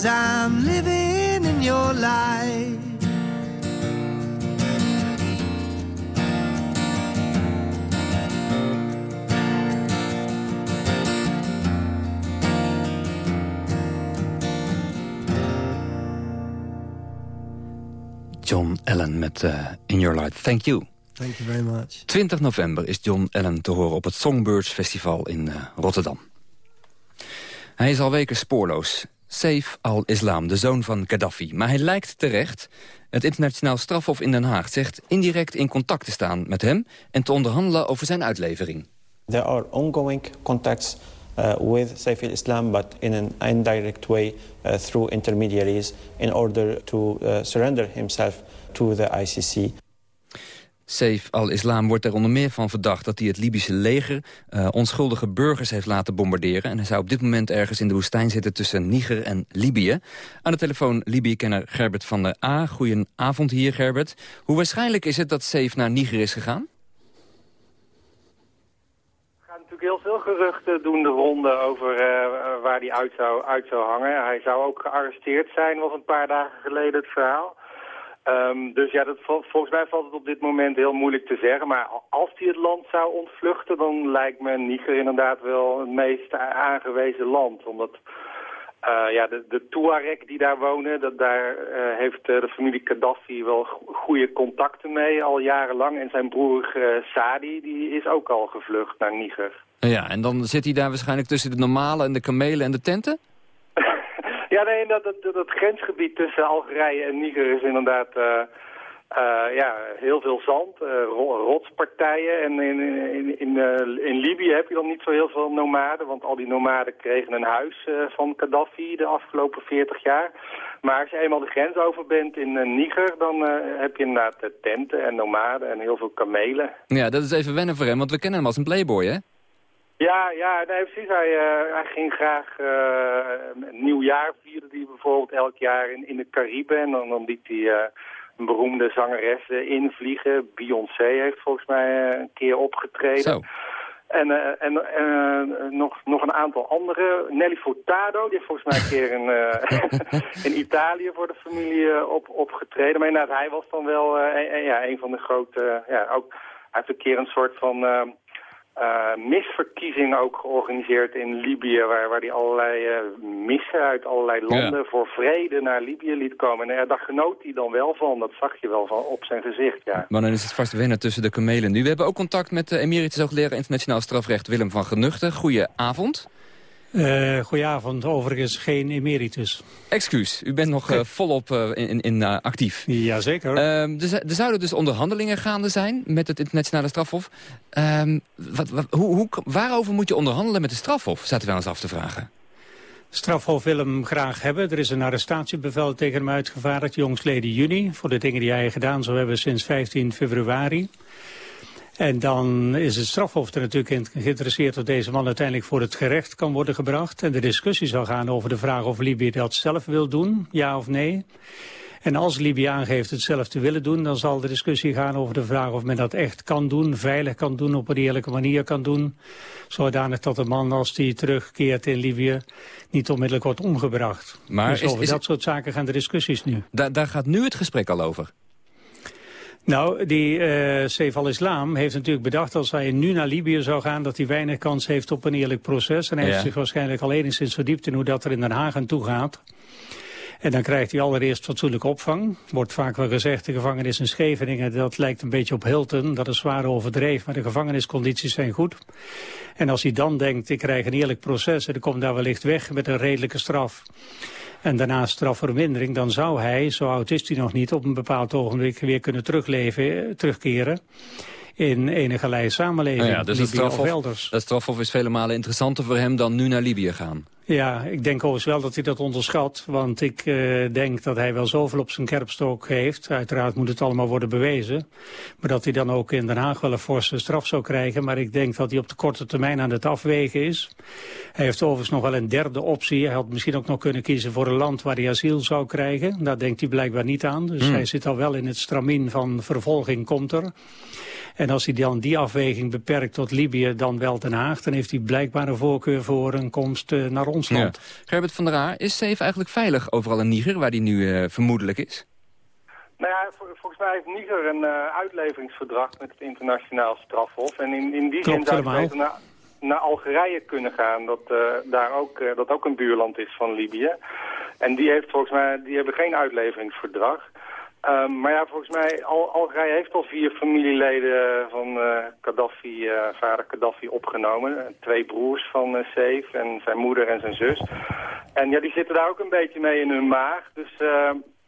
Cause I'm living in your light. John Allen met uh, In Your Light. Thank you. Thank you very much. 20 november is John Allen te horen op het Songbirds Festival in uh, Rotterdam. Hij is al weken spoorloos. Saif al-Islam, de zoon van Gaddafi. Maar hij lijkt terecht. Het internationaal strafhof in Den Haag zegt indirect in contact te staan met hem... en te onderhandelen over zijn uitlevering. There are ongoing contacts uh, with Saif al-Islam, but in an indirect way uh, through intermediaries in order to uh, surrender himself to the ICC. Saif al-Islam wordt er onder meer van verdacht dat hij het Libische leger uh, onschuldige burgers heeft laten bombarderen. En hij zou op dit moment ergens in de woestijn zitten tussen Niger en Libië. Aan de telefoon Libië-kenner Gerbert van der A. Goedenavond hier, Gerbert. Hoe waarschijnlijk is het dat Saif naar Niger is gegaan? heel veel geruchten doen de ronde over uh, waar hij uit zou, uit zou hangen. Hij zou ook gearresteerd zijn, was een paar dagen geleden het verhaal. Um, dus ja, dat, volgens mij valt het op dit moment heel moeilijk te zeggen. Maar als hij het land zou ontvluchten, dan lijkt me Niger inderdaad wel het meest aangewezen land. Omdat Uh, ja, de, de Tuareg die daar wonen, dat, daar uh, heeft uh, de familie Gaddafi wel goede contacten mee al jarenlang. En zijn broer Sadi die is ook al gevlucht naar Niger. Ja, en dan zit hij daar waarschijnlijk tussen de normale en de kamelen en de tenten? Ja, nee, dat, dat, grensgebied tussen Algerije en Niger is inderdaad... Uh, ja, heel veel zand, uh, rotspartijen. En in, in, in, in, Libië heb je dan niet zo heel veel nomaden, want al die nomaden kregen een huis van Gaddafi de afgelopen 40 jaar. Maar als je eenmaal de grens over bent in Niger, dan heb je inderdaad tenten en nomaden en heel veel kamelen. Ja, dat is even wennen voor hem, want we kennen hem als een playboy, hè? Ja, ja nee, precies. Hij, hij ging graag nieuwjaar vieren, die bijvoorbeeld elk jaar in, in de Cariben. En dan, dan liet hij een beroemde zangeres invliegen. Beyoncé heeft volgens mij eh, een keer opgetreden. Zo. En, uh, en uh, nog, nog een aantal andere. Nelly Furtado, die heeft volgens mij een keer in, uh, in Italië voor de familie op, opgetreden. Maar inderdaad, hij was dan wel een, ja, een van de grote... ja, ook, hij heeft een keer een soort van uh, misverkiezing ook georganiseerd in Libië... waar, waar die allerlei uh, missen uit allerlei landen voor vrede naar Libië liet komen. En uh, daar genoot hij dan wel van, dat zag je wel van op zijn gezicht, ja. Maar dan is het vast wennen tussen de kamelen nu. We hebben ook contact met de emeritus hoogleraar internationaal strafrecht Willem van Genuchten. Goedenavond. Uh, goedenavond, overigens geen emeritus. Excuus, u bent nog uh, volop uh, in, in actief. Jazeker. Ehm, er, er, zouden dus onderhandelingen gaande zijn met het internationale strafhof. Ehm, wat, wat, hoe, hoe, waarover moet je onderhandelen met de strafhof, zaten wij ons af te vragen. Strafhof wil hem graag hebben. Er is een arrestatiebevel tegen hem uitgevaardigd jongsleden juni... voor de dingen die hij gedaan zou hebben sinds 15 februari. En dan is het strafhof er natuurlijk geïnteresseerd of deze man uiteindelijk voor het gerecht kan worden gebracht. En de discussie zal gaan over de vraag of Libië dat zelf wil doen, ja of nee. En als Libië aangeeft het zelf te willen doen, dan zal de discussie gaan over de vraag of men dat echt kan doen, veilig kan doen, op een eerlijke manier kan doen. Zodanig dat de man, als die terugkeert in Libië, niet onmiddellijk wordt omgebracht. Maar dus over dat soort zaken gaan de discussies nu. daar gaat nu het gesprek al over? Nou, die uh, Saif al-Islam heeft natuurlijk bedacht... als hij nu naar Libië zou gaan... dat hij weinig kans heeft op een eerlijk proces. En hij heeft zich waarschijnlijk al enigszins verdiept... in hoe dat er in Den Haag aan toe gaat. En dan krijgt hij allereerst fatsoenlijke opvang. Wordt vaak wel gezegd, de gevangenis in Scheveningen... dat lijkt een beetje op Hilton, dat is zwaar overdreven... maar de gevangeniscondities zijn goed. En als hij dan denkt, ik krijg een eerlijk proces... en dan komt daar wellicht weg met een redelijke straf en daarna strafvermindering, dan zou hij, zo oud is hij nog niet, op een bepaald ogenblik weer kunnen terugleven, eh, terugkeren in enige samenleving, nou ja, dus Libië of elders. Dat strafhof is vele malen interessanter voor hem dan nu naar Libië gaan. Ja, ik denk overigens wel dat hij dat onderschat. Want ik uh, denk dat hij wel zoveel op zijn kerpstok heeft. Uiteraard moet het allemaal worden bewezen. Maar dat hij dan ook in Den Haag wel een forse straf zou krijgen. Maar ik denk dat hij op de korte termijn aan het afwegen is. Hij heeft overigens nog wel een derde optie. Hij had misschien ook nog kunnen kiezen voor een land waar hij asiel zou krijgen. Daar denkt hij blijkbaar niet aan. Dus hmm. hij zit al wel in het stramien van vervolging komt er. En als hij dan die afweging beperkt tot Libië, dan wel Den Haag... dan heeft hij blijkbaar een voorkeur voor een komst uh, naar ons land. Ja. Gerbert van der Aar, is Safe eigenlijk veilig overal in Niger... waar hij nu uh, vermoedelijk is? Nou ja, volgens mij heeft Niger een uh, uitleveringsverdrag met het internationaal strafhof. En in, in die zin zou hij naar, naar Algerije kunnen gaan, dat, uh, daar ook, uh, dat ook een buurland is van Libië. En die, heeft volgens mij, die hebben geen uitleveringsverdrag. Um, maar ja, volgens mij, Al Algerije heeft al vier familieleden van uh, Gaddafi, uh, vader Gaddafi opgenomen. Twee broers van uh, Saif en zijn moeder en zijn zus. En ja, die zitten daar ook een beetje mee in hun maag. Dus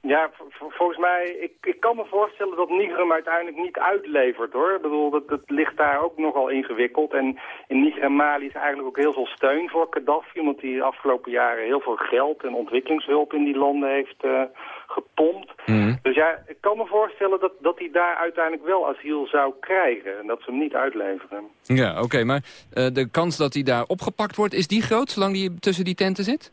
ja, volgens mij, ik, ik kan me voorstellen dat Niger hem uiteindelijk niet uitlevert hoor. Ik bedoel, dat, dat ligt daar ook nogal ingewikkeld. En in Niger en Mali is eigenlijk ook heel veel steun voor Gaddafi. Omdat hij de afgelopen jaren heel veel geld en ontwikkelingshulp in die landen heeft uh, gepompt. Mhm. Dus ja, ik kan me voorstellen dat, dat hij daar uiteindelijk wel asiel zou krijgen. En dat ze hem niet uitleveren. Ja, oké, maar uh, de kans dat hij daar opgepakt wordt, is die groot zolang hij tussen die tenten zit?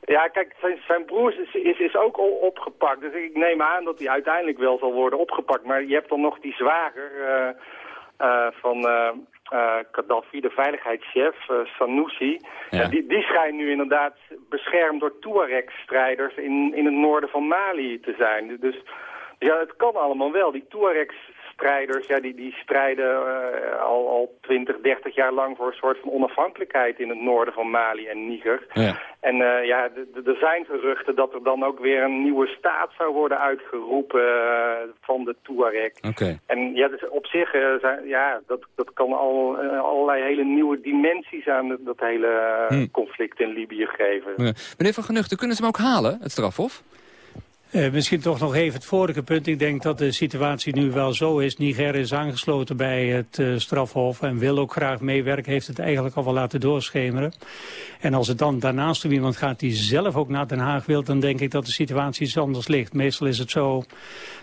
Ja, kijk, zijn, zijn broers is, is, is ook al opgepakt. Dus ik neem aan dat hij uiteindelijk wel zal worden opgepakt. Maar je hebt dan nog die zwager uh, uh, van uh, Gaddafi, de veiligheidschef, Sanusi. Ja. die, die schijnt nu inderdaad beschermd door Tuareg-strijders in, in het noorden van Mali te zijn. Dus ja, het kan allemaal wel. Die Tuaregs strijders, ja, die, die strijden uh, al, al 20, 30 jaar lang voor een soort van onafhankelijkheid in het noorden van Mali en Niger. Ja. En uh, ja, er zijn geruchten dat er dan ook weer een nieuwe staat zou worden uitgeroepen uh, van de Tuareg. Okay. En ja, dus op zich, zijn, ja, dat, dat kan al allerlei hele nieuwe dimensies aan dat hele hmm. conflict in Libië geven. Ja. Meneer Van Genuchten, kunnen ze hem ook halen, het strafhof? Uh, misschien toch nog even het vorige punt. Ik denk dat de situatie nu wel zo is. Niger is aangesloten bij het uh, strafhof en wil ook graag meewerken. Heeft het eigenlijk al wel laten doorschemeren. En als het dan daarnaast om iemand gaat die zelf ook naar Den Haag wil... dan denk ik dat de situatie iets anders ligt. Meestal is het zo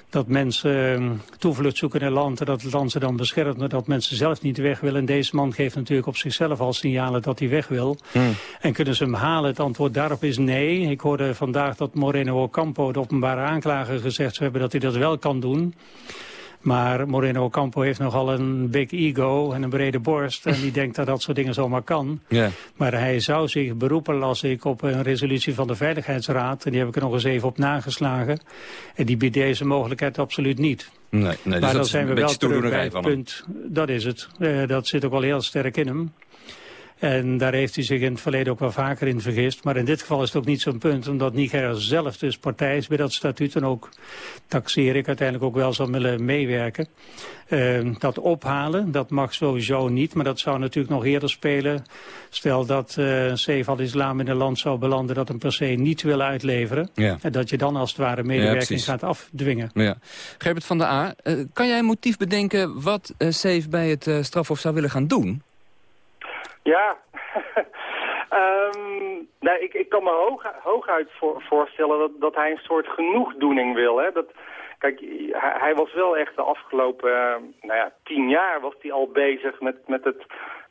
dat mensen ehm, toevlucht zoeken naar land en dat het land ze dan beschermt, dat mensen zelf niet weg willen. En deze man geeft natuurlijk op zichzelf al signalen dat hij weg wil. Hmm. En kunnen ze hem halen? Het antwoord daarop is nee. Ik hoorde vandaag dat Moreno Ocampo, de openbare aanklager, gezegd zou hebben dat hij dat wel kan doen. Maar Moreno Ocampo heeft nogal een big ego en een brede borst. En die denkt dat dat soort dingen zomaar kan. Yeah. Maar hij zou zich beroepen, las ik, op een resolutie van de Veiligheidsraad. En die heb ik er nog eens even op nageslagen. En die biedt deze mogelijkheid absoluut niet. Nee, nee, dus maar dan zijn we wel terug bij het punt. Dat is het. Uh, dat zit ook wel heel sterk in hem. En daar heeft hij zich in het verleden ook wel vaker in vergist. Maar in dit geval is het ook niet zo'n punt, omdat Niger zelf dus partij is bij dat statuut. En ook, taxeer ik, uiteindelijk ook wel zal willen meewerken. Uh, dat ophalen, dat mag sowieso niet. Maar dat zou natuurlijk nog eerder spelen. Stel dat uh, Saif al-Islam in een land zou belanden dat hem per se niet wil uitleveren. Ja. En dat je dan als het ware medewerking gaat afdwingen. Ja. Gerbert van der A, uh, kan jij een motief bedenken wat uh, Saif bij het strafhof zou willen gaan doen? Ja, um, nee, ik, ik kan me hoog, hooguit voor, voorstellen dat, dat hij een soort genoegdoening wil. Hè? Dat, kijk, hij, hij was wel echt de afgelopen uh, nou ja, tien jaar was hij al bezig met, met het...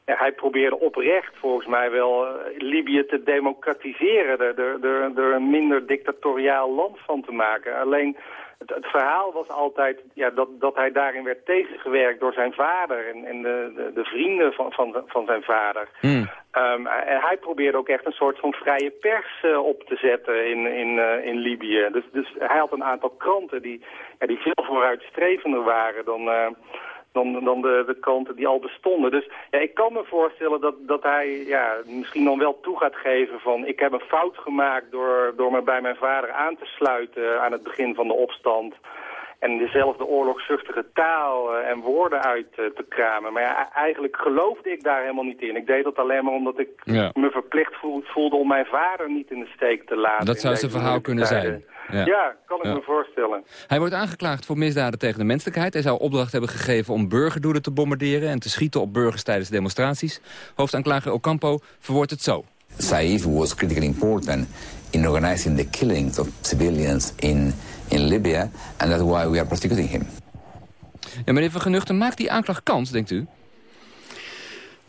Hij probeerde oprecht volgens mij wel uh, Libië te democratiseren. Er, er, er, er een minder dictatoriaal land van te maken. Alleen het, het, verhaal was altijd ja, dat, dat hij daarin werd tegengewerkt door zijn vader en, en de, de, de, vrienden van, van, van zijn vader. Hmm. Um, en hij probeerde ook echt een soort van vrije pers uh, op te zetten in, in, uh, in Libië. Dus, dus hij had een aantal kranten die, ja, die veel vooruitstrevender waren dan... Uh, dan, dan de, de kanten die al bestonden. Dus ja, ik kan me voorstellen dat, dat hij ja, misschien dan wel toe gaat geven van... ik heb een fout gemaakt door, door me bij mijn vader aan te sluiten aan het begin van de opstand en dezelfde oorlogszuchtige taal uh, en woorden uit uh, te kramen. Maar ja, eigenlijk geloofde ik daar helemaal niet in. Ik deed dat alleen maar omdat ik ja. me verplicht voelde om mijn vader niet in de steek te laten. Dat zou zijn verhaal kunnen zijn. Ja, ja kan ik ja. me voorstellen. Hij wordt aangeklaagd voor misdaden tegen de menselijkheid. Hij zou opdracht hebben gegeven om burgerdoelen te bombarderen... en te schieten op burgers tijdens demonstraties. Hoofdaanklager Ocampo verwoordt het zo. Saif was critically important in organizing the killings of civilians in, in Libya... and that's why we are prosecuting him. Ja, meneer Van Genuchten, maakt die aanklacht kans, denkt u?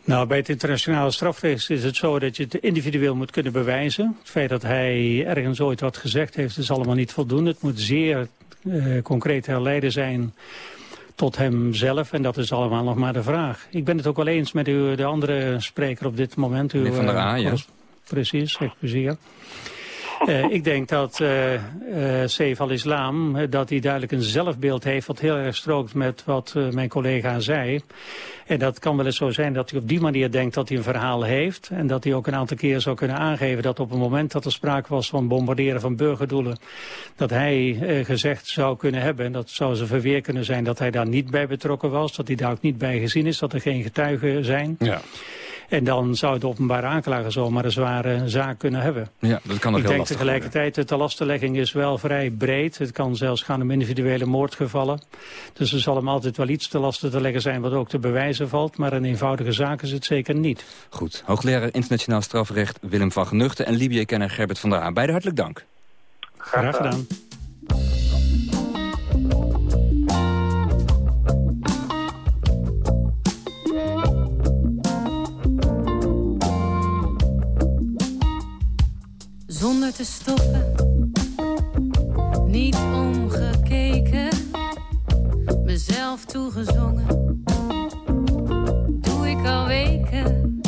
Nou, bij het internationale strafrecht is het zo dat je het individueel moet kunnen bewijzen. Het feit dat hij ergens ooit wat gezegd heeft is allemaal niet voldoende. Het moet zeer uh, concreet herleiden zijn tot hemzelf. En dat is allemaal nog maar de vraag. Ik ben het ook wel eens met u, de andere spreker op dit moment. Meneer Van der A, ja. Precies, excuseer. Uh, ik denk dat uh, uh, al-Islam dat hij duidelijk een zelfbeeld heeft... wat heel erg strookt met wat mijn collega zei. En dat kan wel eens zo zijn dat hij op die manier denkt dat hij een verhaal heeft... en dat hij ook een aantal keer zou kunnen aangeven... dat op het moment dat er sprake was van bombarderen van burgerdoelen... dat hij gezegd zou kunnen hebben... en dat zou ze verweer kunnen zijn dat hij daar niet bij betrokken was... dat hij daar ook niet bij gezien is, dat er geen getuigen zijn... Ja. En dan zou de openbare aanklager zomaar een zware zaak kunnen hebben. Ja, dat kan ook Ik heel denk tegelijkertijd, de lastenlegging is wel vrij breed. Het kan zelfs gaan om individuele moordgevallen. Dus er zal hem altijd wel iets te lasten te leggen zijn wat ook te bewijzen valt. Maar een eenvoudige zaak is het zeker niet. Goed. Hoogleraar internationaal strafrecht Willem van Genuchten en Libië-kenner Gerbert van der Aan. Beide hartelijk dank. Graag gedaan. Zonder te stoppen, niet omgekeken, mezelf toegezongen, doe ik al weken.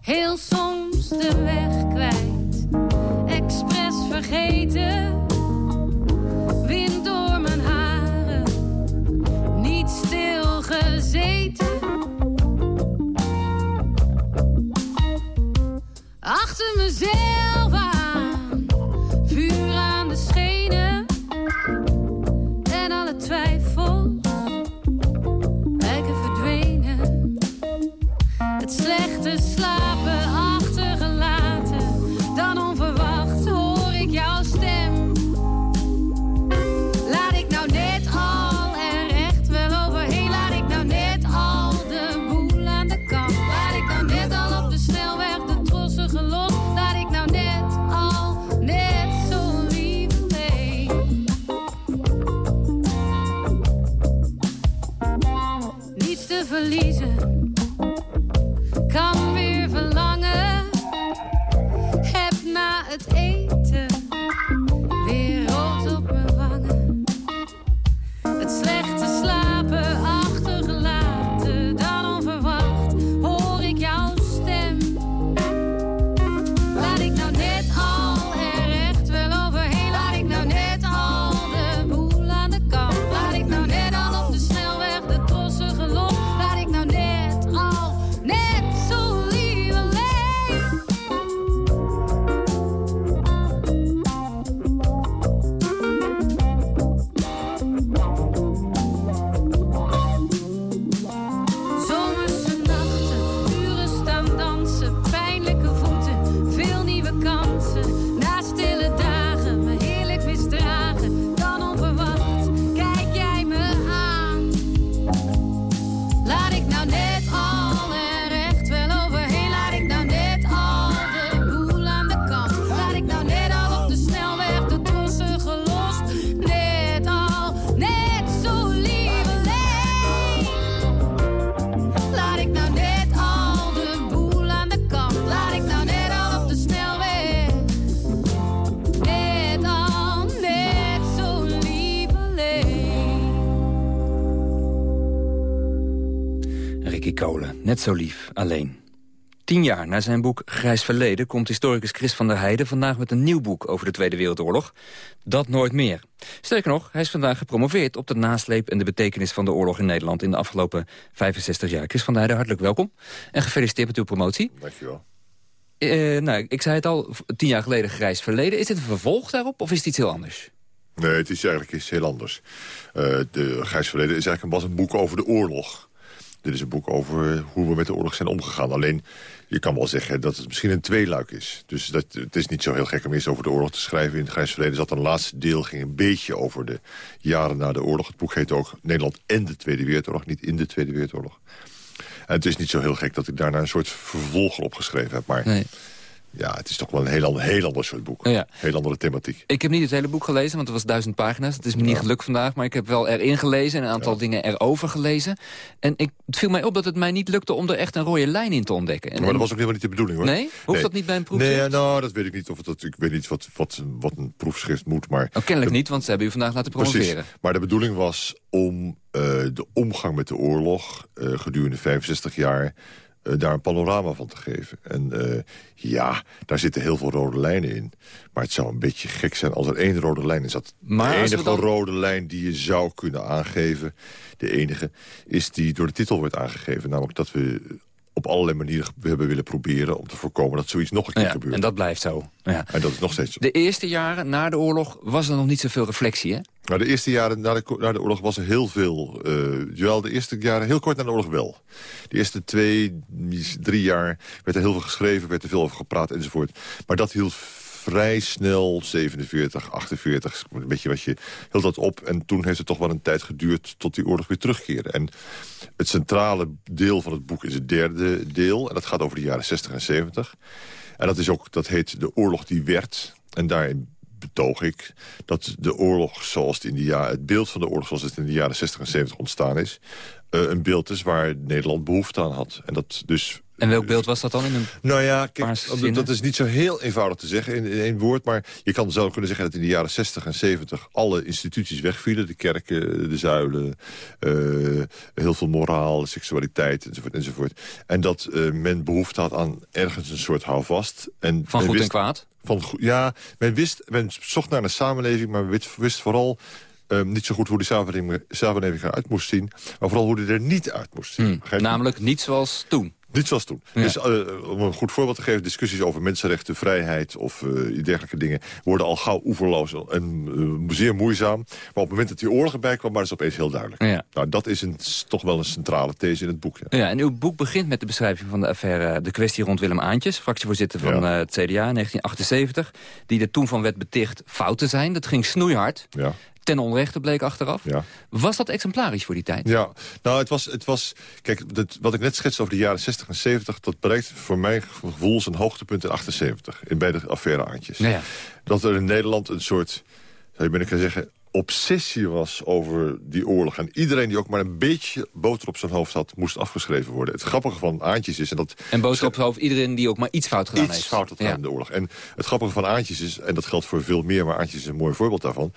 Heel soms de weg kwijt, expres vergeten, wind door mijn haren, niet mezelf aan. Vuur aan de schenen en alle twijfels lijken verdwenen. Het slechte slapen Kolen, net zo lief, alleen. Tien jaar na zijn boek Grijs Verleden... komt historicus Chris van der Heijden vandaag met een nieuw boek... over de Tweede Wereldoorlog. Dat nooit meer. Sterker nog, hij is vandaag gepromoveerd op de nasleep... en de betekenis van de oorlog in Nederland... in de afgelopen 65 jaar. Chris van der Heijden, hartelijk welkom. En gefeliciteerd met uw promotie. Dankjewel. Eh nou, ik zei het al, tien jaar geleden Grijs Verleden. Is dit een vervolg daarop of is het iets heel anders? Nee, het is eigenlijk iets heel anders. Eh, de Grijs Verleden is eigenlijk een, was een boek over de oorlog. Dit is een boek over hoe we met de oorlog zijn omgegaan. Alleen, je kan wel zeggen dat het misschien een tweeluik is. Dus dat, het is niet zo heel gek om eerst over de oorlog te schrijven. In het Grijs Verleden zat een laatste deel, ging een beetje over de jaren na de oorlog. Het boek heet ook Nederland en de Tweede Wereldoorlog, niet in de Tweede Wereldoorlog. En het is niet zo heel gek dat ik daarna een soort vervolg op geschreven heb. Maar Nee. Ja, het is toch wel een heel ander, heel ander soort boek. Ja. Heel andere thematiek. Ik heb niet het hele boek gelezen, want het was duizend pagina's. Het is me niet gelukt vandaag, maar ik heb wel erin gelezen... en een aantal dingen erover gelezen. En ik, het viel mij op dat het mij niet lukte om er echt een rode lijn in te ontdekken. En, Maar dat was ook helemaal niet de bedoeling, hoor. Nee? Hoeft dat niet bij een proefschrift? Nee, nou, dat weet ik niet. Of dat, ik weet niet wat, wat, wat een proefschrift moet, maar... Oh, kennelijk niet, want ze hebben u vandaag laten Precies. promoveren. Maar de bedoeling was om eh, de omgang met de oorlog... eh, gedurende 65 jaar daar een panorama van te geven. En eh, ja, daar zitten heel veel rode lijnen in. Maar het zou een beetje gek zijn als er één rode lijn in zat. Maar de enige dan- rode lijn die je zou kunnen aangeven... de enige, is die door de titel wordt aangegeven. Namelijk dat we op allerlei manieren hebben willen proberen... om te voorkomen dat zoiets nog een keer Ja, gebeurt. en dat blijft zo. Ja. En dat is nog steeds zo. De eerste jaren na de oorlog was er nog niet zoveel reflectie, hè? Nou, de eerste jaren na de, na de oorlog was er heel veel. jawel, de eerste jaren, heel kort na de oorlog wel. De eerste twee, drie jaar werd er heel veel geschreven, werd er veel over gepraat enzovoort. Maar dat hield vrij snel, 47, 48, een beetje wat je hield dat op. En toen heeft het toch wel een tijd geduurd tot die oorlog weer terugkeerde. En het centrale deel van het boek is het derde deel. En dat gaat over de jaren 60 en 70. En dat, is ook, dat heet De Oorlog die werd. En daarin betoog ik dat de oorlog zoals het in de jaren... het beeld van de oorlog zoals het in de jaren 60 en 70 ontstaan is... eh, een beeld is waar Nederland behoefte aan had. En dat dus En welk beeld was dat dan in een nou ja, kijk, dat is niet zo heel eenvoudig te zeggen in, in één woord. Maar je kan zo kunnen zeggen dat in de jaren 60 en 70 alle instituties wegvielen. De kerken, de zuilen, eh, heel veel moraal, seksualiteit enzovoort. enzovoort. En dat eh, men behoefte had aan ergens een soort houvast. En Van goed en kwaad? Van, ja, men, wist, men zocht naar een samenleving, maar men wist, wist vooral... eh, niet zo goed hoe die samenleving, samenleving eruit moest zien... maar vooral hoe die er niet uit moest zien. Hmm, namelijk niet zoals toen. Niet zoals toen. Dus uh, om een goed voorbeeld te geven... discussies over mensenrechten, vrijheid of uh, dergelijke dingen... worden al gauw oeverloos en uh, zeer moeizaam. Maar op het moment dat die oorlog erbij kwam... maar is opeens heel duidelijk. Ja. Nou, dat is een, toch wel een centrale these in het boek. Ja. ja. en uw boek begint met de beschrijving van de affaire... de kwestie rond Willem Aantjes, fractievoorzitter van ja. het CDA in 1978... die er toen van werd beticht fout te zijn. Dat ging snoeihard. Ten onrechte bleek achteraf. Ja. Was dat exemplarisch voor die tijd? Ja, nou het was, het was kijk, dat, wat ik net schets over de jaren 60 en 70... dat bereikt voor mijn gevoel zijn hoogtepunt in 78, in bij de affaire Aantjes. Ja, ja. Dat er in Nederland een soort, zou je kunnen zeggen obsessie was over die oorlog. En iedereen die ook maar een beetje boter op zijn hoofd had... moest afgeschreven worden. Het grappige van Aantjes is... En, dat en boter op zijn hoofd iedereen die ook maar iets fout gedaan iets heeft. Iets fout had gedaan ja. in de oorlog. En het grappige van Aantjes is... en dat geldt voor veel meer, maar Aantjes is een mooi voorbeeld daarvan...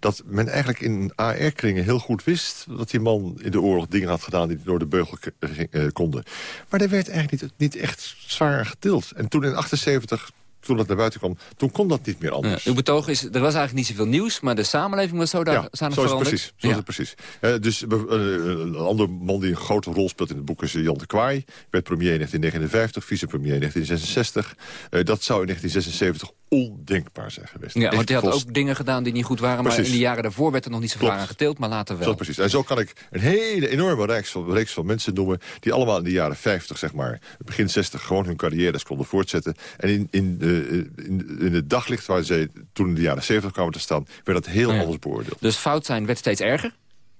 dat men eigenlijk in AR-kringen heel goed wist... dat die man in de oorlog dingen had gedaan... die door de beugel uh, konden. Maar daar werd eigenlijk niet, niet echt zwaar getild. En toen in 78 toen dat naar buiten kwam, toen kon dat niet meer anders. Ja, uw betoog is, er was eigenlijk niet zoveel nieuws... maar de samenleving was zo daar ja, zo is precies. Zo is het precies. Uh, dus uh, een andere man die een grote rol speelt in het boek is Jan de Kwaai. Werd premier in 1959, vicepremier in 1966. Uh, dat zou in 1976 ondenkbaar zijn geweest. Ja, want hij had ook dingen gedaan die niet goed waren... precies. maar in de jaren daarvoor werd er nog niet zo vaak aan geteeld, maar later wel. Zo precies. En zo kan ik een hele enorme reeks van, reeks van mensen noemen... die allemaal in de jaren 50, zeg maar, begin 60... gewoon hun carrières konden voortzetten. En in, in, in, in het daglicht waar ze toen in de jaren 70 kwamen te staan... werd dat heel ja. anders beoordeeld. Dus fout zijn werd steeds erger?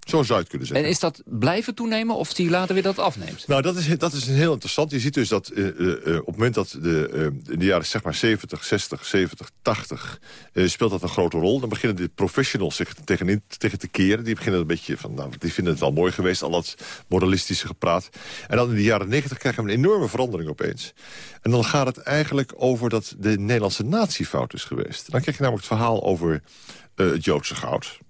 Zo zou je het kunnen zeggen. En is dat blijven toenemen of je later weer dat afneemt? Nou, dat is, dat is heel interessant. Je ziet dus dat uh, uh, op het moment dat de, uh, in de jaren zeg maar 70, 60, 70, 80... speelt dat een grote rol. Dan beginnen de professionals zich tegenin, tegen te keren. Die beginnen een beetje van, nou, die vinden het wel mooi geweest... al dat moralistische gepraat. En dan in de jaren 90 krijgen we een enorme verandering opeens. En dan gaat het eigenlijk over dat de Nederlandse natie fout is geweest. Dan krijg je namelijk het verhaal over het Joodse goud...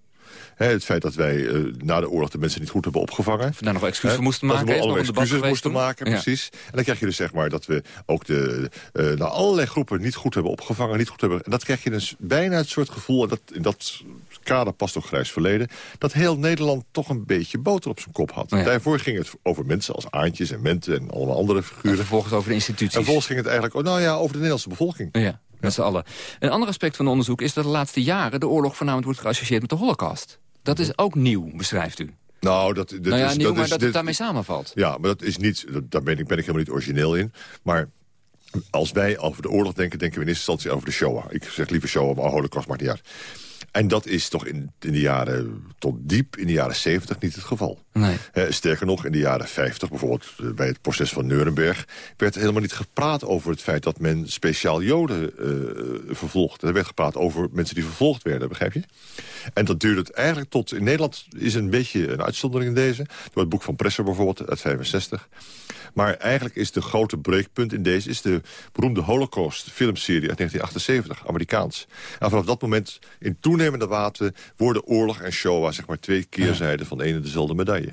He, het feit dat wij uh, na de oorlog de mensen niet goed hebben opgevangen. Daar nog wel excuses voor moesten maken. Dat we allemaal excuses moesten maken, ja. precies. En dan krijg je dus zeg maar dat we ook de, uh, nou, allerlei groepen niet goed hebben opgevangen. Niet goed hebben, en dat krijg je dus bijna het soort gevoel, en dat, in dat kader past ook grijs verleden... dat heel Nederland toch een beetje boter op zijn kop had. Ja. Daarvoor ging het over mensen als Aantjes en Mente en allemaal andere figuren. En vervolgens over de instituties. En vervolgens ging het eigenlijk oh, nou ja, over de Nederlandse bevolking. Ja. Met z'n allen. Een ander aspect van onderzoek is dat de laatste jaren... de oorlog voornamelijk wordt geassocieerd met de holocaust. Dat is ook nieuw, beschrijft u. Nou, dat, dat nou ja, is, nieuw, dat maar is, dat het daarmee samenvalt. Ja, maar dat is niet, dat, daar ben ik, ben ik helemaal niet origineel in. Maar als wij over de oorlog denken, denken we in eerste instantie over de Shoah. Ik zeg liever Shoah, maar holocaust maakt niet uit. En dat is toch in, in de jaren, tot diep in de jaren 70 niet het geval. Nee. Eh, sterker nog, in de jaren 50, bijvoorbeeld eh, bij het proces van Nuremberg... werd helemaal niet gepraat over het feit dat men speciaal Joden uh, vervolgde. Er werd gepraat over mensen die vervolgd werden, begrijp je? En dat duurde het eigenlijk tot... In Nederland is een beetje een uitzondering in deze. Door het boek van Presser bijvoorbeeld, uit 65. Maar eigenlijk is de grote breekpunt in deze... is de beroemde Holocaust filmserie uit 1978, Amerikaans. En vanaf dat moment, in toenemende mate... worden oorlog en Shoah zeg maar twee keerzijden van de ene dezelfde medaille.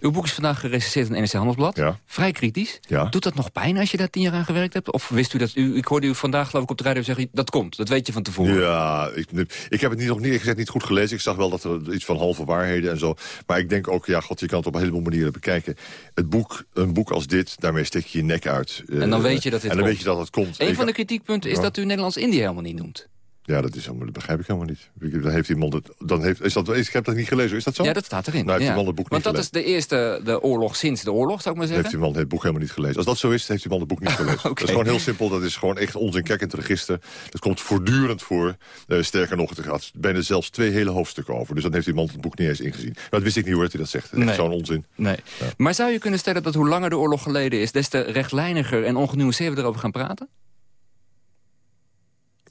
Uw boek is vandaag gerecenseerd in NRC Handelsblad. Ja. Vrij kritisch. Ja. Doet dat nog pijn als je daar tien jaar aan gewerkt hebt? Of wist u dat... U, ik hoorde u vandaag geloof ik op de radio zeggen... dat komt, dat weet je van tevoren. Ja, ik, ik heb het niet, nog niet, gezegd, niet goed gelezen. Ik zag wel dat er iets van halve waarheden en zo. Maar ik denk ook, ja, god, je kan het op een heleboel manieren bekijken. Het boek, een boek als dit, daarmee steek je je nek uit. En dan weet je dat dit En dan komt. weet je dat het komt. Een van de kritiekpunten is Ja. dat u Nederlands-Indië helemaal niet noemt. Ja, dat, is helemaal, dat begrijp ik helemaal niet. Dan heeft iemand het... Dan heeft, is dat, ik heb dat niet gelezen, is dat zo? Ja, dat staat erin. Nou, heeft ja. die man het boek Want niet dat is de eerste de oorlog sinds de oorlog, zou ik maar Heeft zeggen. die man het boek helemaal niet gelezen. Als dat zo is, heeft die man het boek niet gelezen. Dat is gewoon heel simpel. Dat is gewoon echt onzin. Kijk in het register. Dat komt voortdurend voor. Eh, sterker nog, er gaat bijna zelfs twee hele hoofdstukken over. Dus dan heeft die man het boek niet eens ingezien. Maar dat wist ik niet hoe hij dat zegt. Dat is Nee. zo'n onzin. Nee. Maar zou je kunnen stellen dat hoe langer de oorlog geleden is... des te rechtlijniger en ongenuanceerder we erover gaan praten?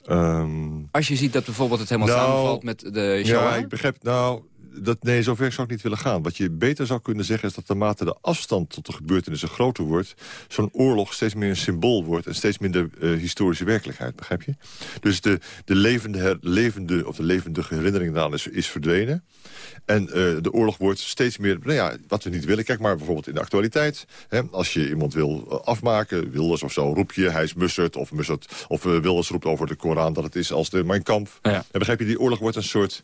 Ehm, Als je ziet dat bijvoorbeeld het helemaal Nou, samenvalt met de ja, ik begrijp... Nou, dat, nee, zover zou ik niet willen gaan. Wat je beter zou kunnen zeggen is dat naarmate de afstand tot de gebeurtenissen groter wordt... zo'n oorlog steeds meer een symbool wordt en steeds minder eh, historische werkelijkheid, begrijp je? Dus de, de, levende, her- levende, of de levendige herinnering daaraan is, is verdwenen. En eh, de oorlog wordt steeds meer, nou ja, wat we niet willen. Kijk maar bijvoorbeeld in de actualiteit. Hè, als je iemand wil eh, afmaken, Wilders of zo, roep je hij is Mussert. Of, Mussert, of eh, Wilders roept over de Koran dat het is als de Mijn Kamp. Ja. En begrijp je, die oorlog wordt een soort...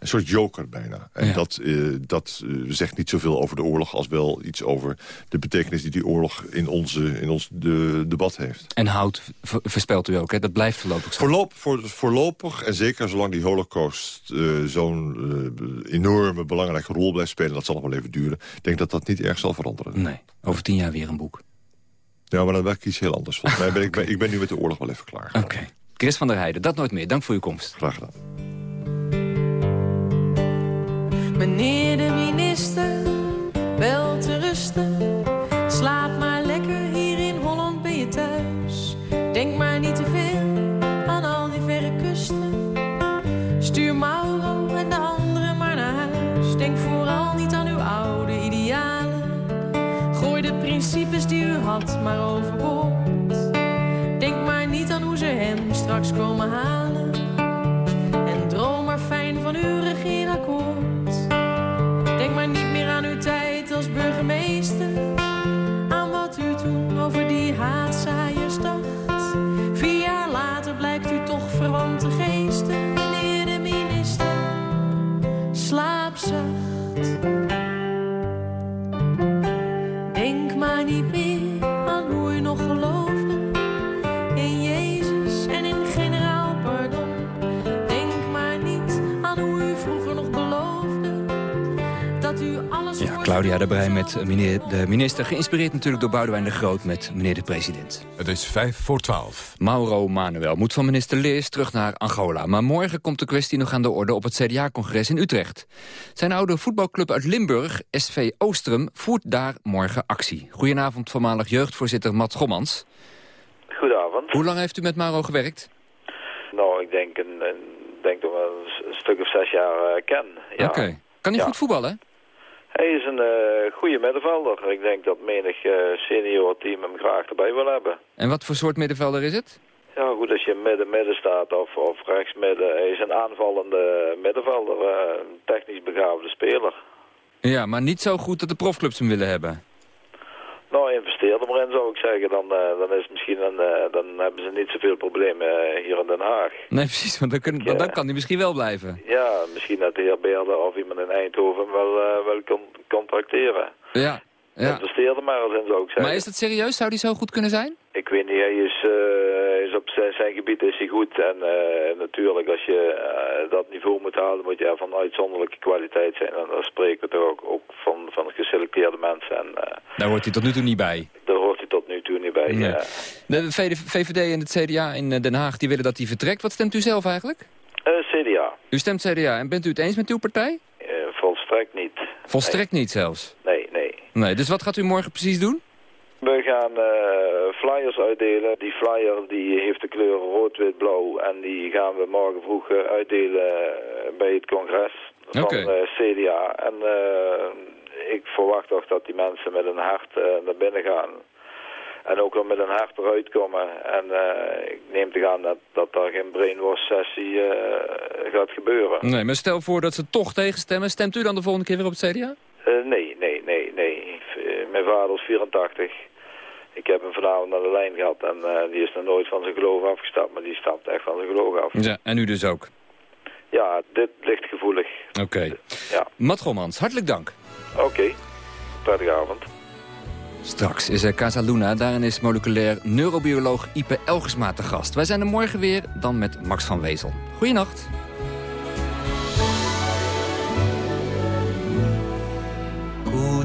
een soort joker bijna. En dat, eh, dat eh, zegt niet zoveel over de oorlog... als wel iets over de betekenis die die oorlog in, onze, in ons de, debat heeft. En hout voorspelt u ook, hè? dat blijft voorlopig zo. Voorlop, voor, voorlopig, en zeker zolang die holocaust zo'n enorme belangrijke rol blijft spelen... dat zal nog wel even duren. Ik denk dat dat niet erg zal veranderen. Nee, over tien jaar weer een boek. Ja, maar dan werk ik iets heel anders. Volgens mij ben ik, ik ben nu met de oorlog wel even klaar. Oké. Chris van der Heijden, dat nooit meer. Dank voor uw komst. Graag gedaan. Meneer de minister, wel te rusten. Slaap maar lekker, hier in Holland ben je thuis. Denk maar niet te veel aan al die verre kusten. Stuur Mauro en de anderen maar naar huis. Denk vooral niet aan uw oude idealen. Gooi de principes die u had maar overboord. Denk maar niet aan hoe ze hem straks komen halen. En droom maar fijn van uw regeerakkoord. Claudia de Brij met meneer de minister. Geïnspireerd natuurlijk door Boudewijn de Groot met meneer de president. Het is vijf voor twaalf. Mauro Manuel moet van minister Leers terug naar Angola. Maar morgen komt de kwestie nog aan de orde op het CDA-congres in Utrecht. Zijn oude voetbalclub uit Limburg, SV Oostrum, voert daar morgen actie. Goedenavond, voormalig jeugdvoorzitter Matt Gommans. Goedenavond. Hoe lang heeft u met Mauro gewerkt? Nou, ik denk, een, een, denk dat we een, stuk of zes jaar eh, ken. Ja. Oké. Kan hij Ja. goed voetballen? Hij is een eh goede middenvelder. Ik denk dat menig eh, senior team hem graag erbij wil hebben. En wat voor soort middenvelder is het? Ja, goed, als je midden-midden staat of, of rechts-midden. Hij is een aanvallende middenvelder, eh, een technisch begaafde speler. Ja, maar niet zo goed dat de profclubs hem willen hebben. Nou, investeer er maar in, zou ik zeggen. Dan, eh, dan, is misschien een, eh, dan hebben ze niet zoveel problemen eh, hier in Den Haag. Nee, precies, want dan, kun- dan, dan kan hij misschien wel blijven. Ja, misschien dat de heer Beerder of iemand in Eindhoven wel, wel kon contracteren. Ja, ja. Investeer er maar eens in, zou ik zeggen. Maar is dat serieus? Zou die zo goed kunnen zijn? Ik weet niet, hij is, eh, is op zijn, zijn gebied is hij goed. En eh, natuurlijk, als je eh, dat niveau moet halen, moet je van uitzonderlijke kwaliteit zijn. En daar spreken we toch ook, ook van, van geselecteerde mensen. En eh, Daar hoort hij tot nu toe niet bij. daar hoort hij tot nu toe niet bij. Nee. eh. De VVD en het CDA in Den Haag die willen dat hij vertrekt. Wat stemt u zelf eigenlijk? Eh, CDA, U stemt CDA. En bent u het eens met uw partij? eh, volstrekt niet. Volstrekt niet zelfs. Nee, nee. Dus wat gaat u morgen precies doen? We gaan eh, flyers uitdelen. Die flyer die heeft de kleur rood, wit, blauw. En die gaan we morgen vroeg eh, uitdelen eh, bij het congres van eh, CDA. En ik verwacht toch dat die mensen met een hart naar binnen gaan. En ook wel met een hart eruit komen. En ik neem te gaan dat, dat daar geen brainwash sessie eh, gaat gebeuren. Nee, maar stel voor dat ze toch tegenstemmen. Stemt u dan de volgende keer weer op het CDA? Eh, nee, nee, nee, nee. Eh, mijn vader is 84. Ik heb hem vanavond naar de lijn gehad en eh, die is nog nooit van zijn geloof afgestapt, maar die stapt echt van zijn geloof af. Ja, en u dus ook. Ja, dit ligt gevoelig. Oké. Ja. Matt Gommans, hartelijk dank. Oké, prettige avond. Straks is er Casa Luna. Daarin is moleculair neurobioloog Ipe Elgersma te gast. Wij zijn er morgen weer, dan met Max van Wezel. Goeienacht.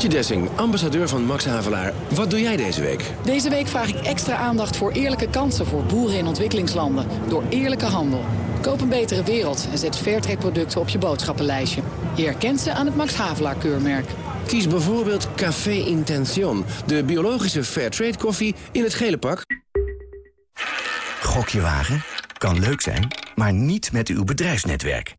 Floortje Dessing, ambassadeur van Max Havelaar. Wat doe jij deze week? Deze week vraag ik extra aandacht voor eerlijke kansen voor boeren in ontwikkelingslanden. Door eerlijke handel. Koop een betere wereld en zet Fairtrade producten op je boodschappenlijstje. Je herkent ze aan het Max Havelaar keurmerk. Kies bijvoorbeeld Café Intention, de biologische Fairtrade koffie in het gele pak. Gokje wagen? Kan leuk zijn, maar niet met uw bedrijfsnetwerk.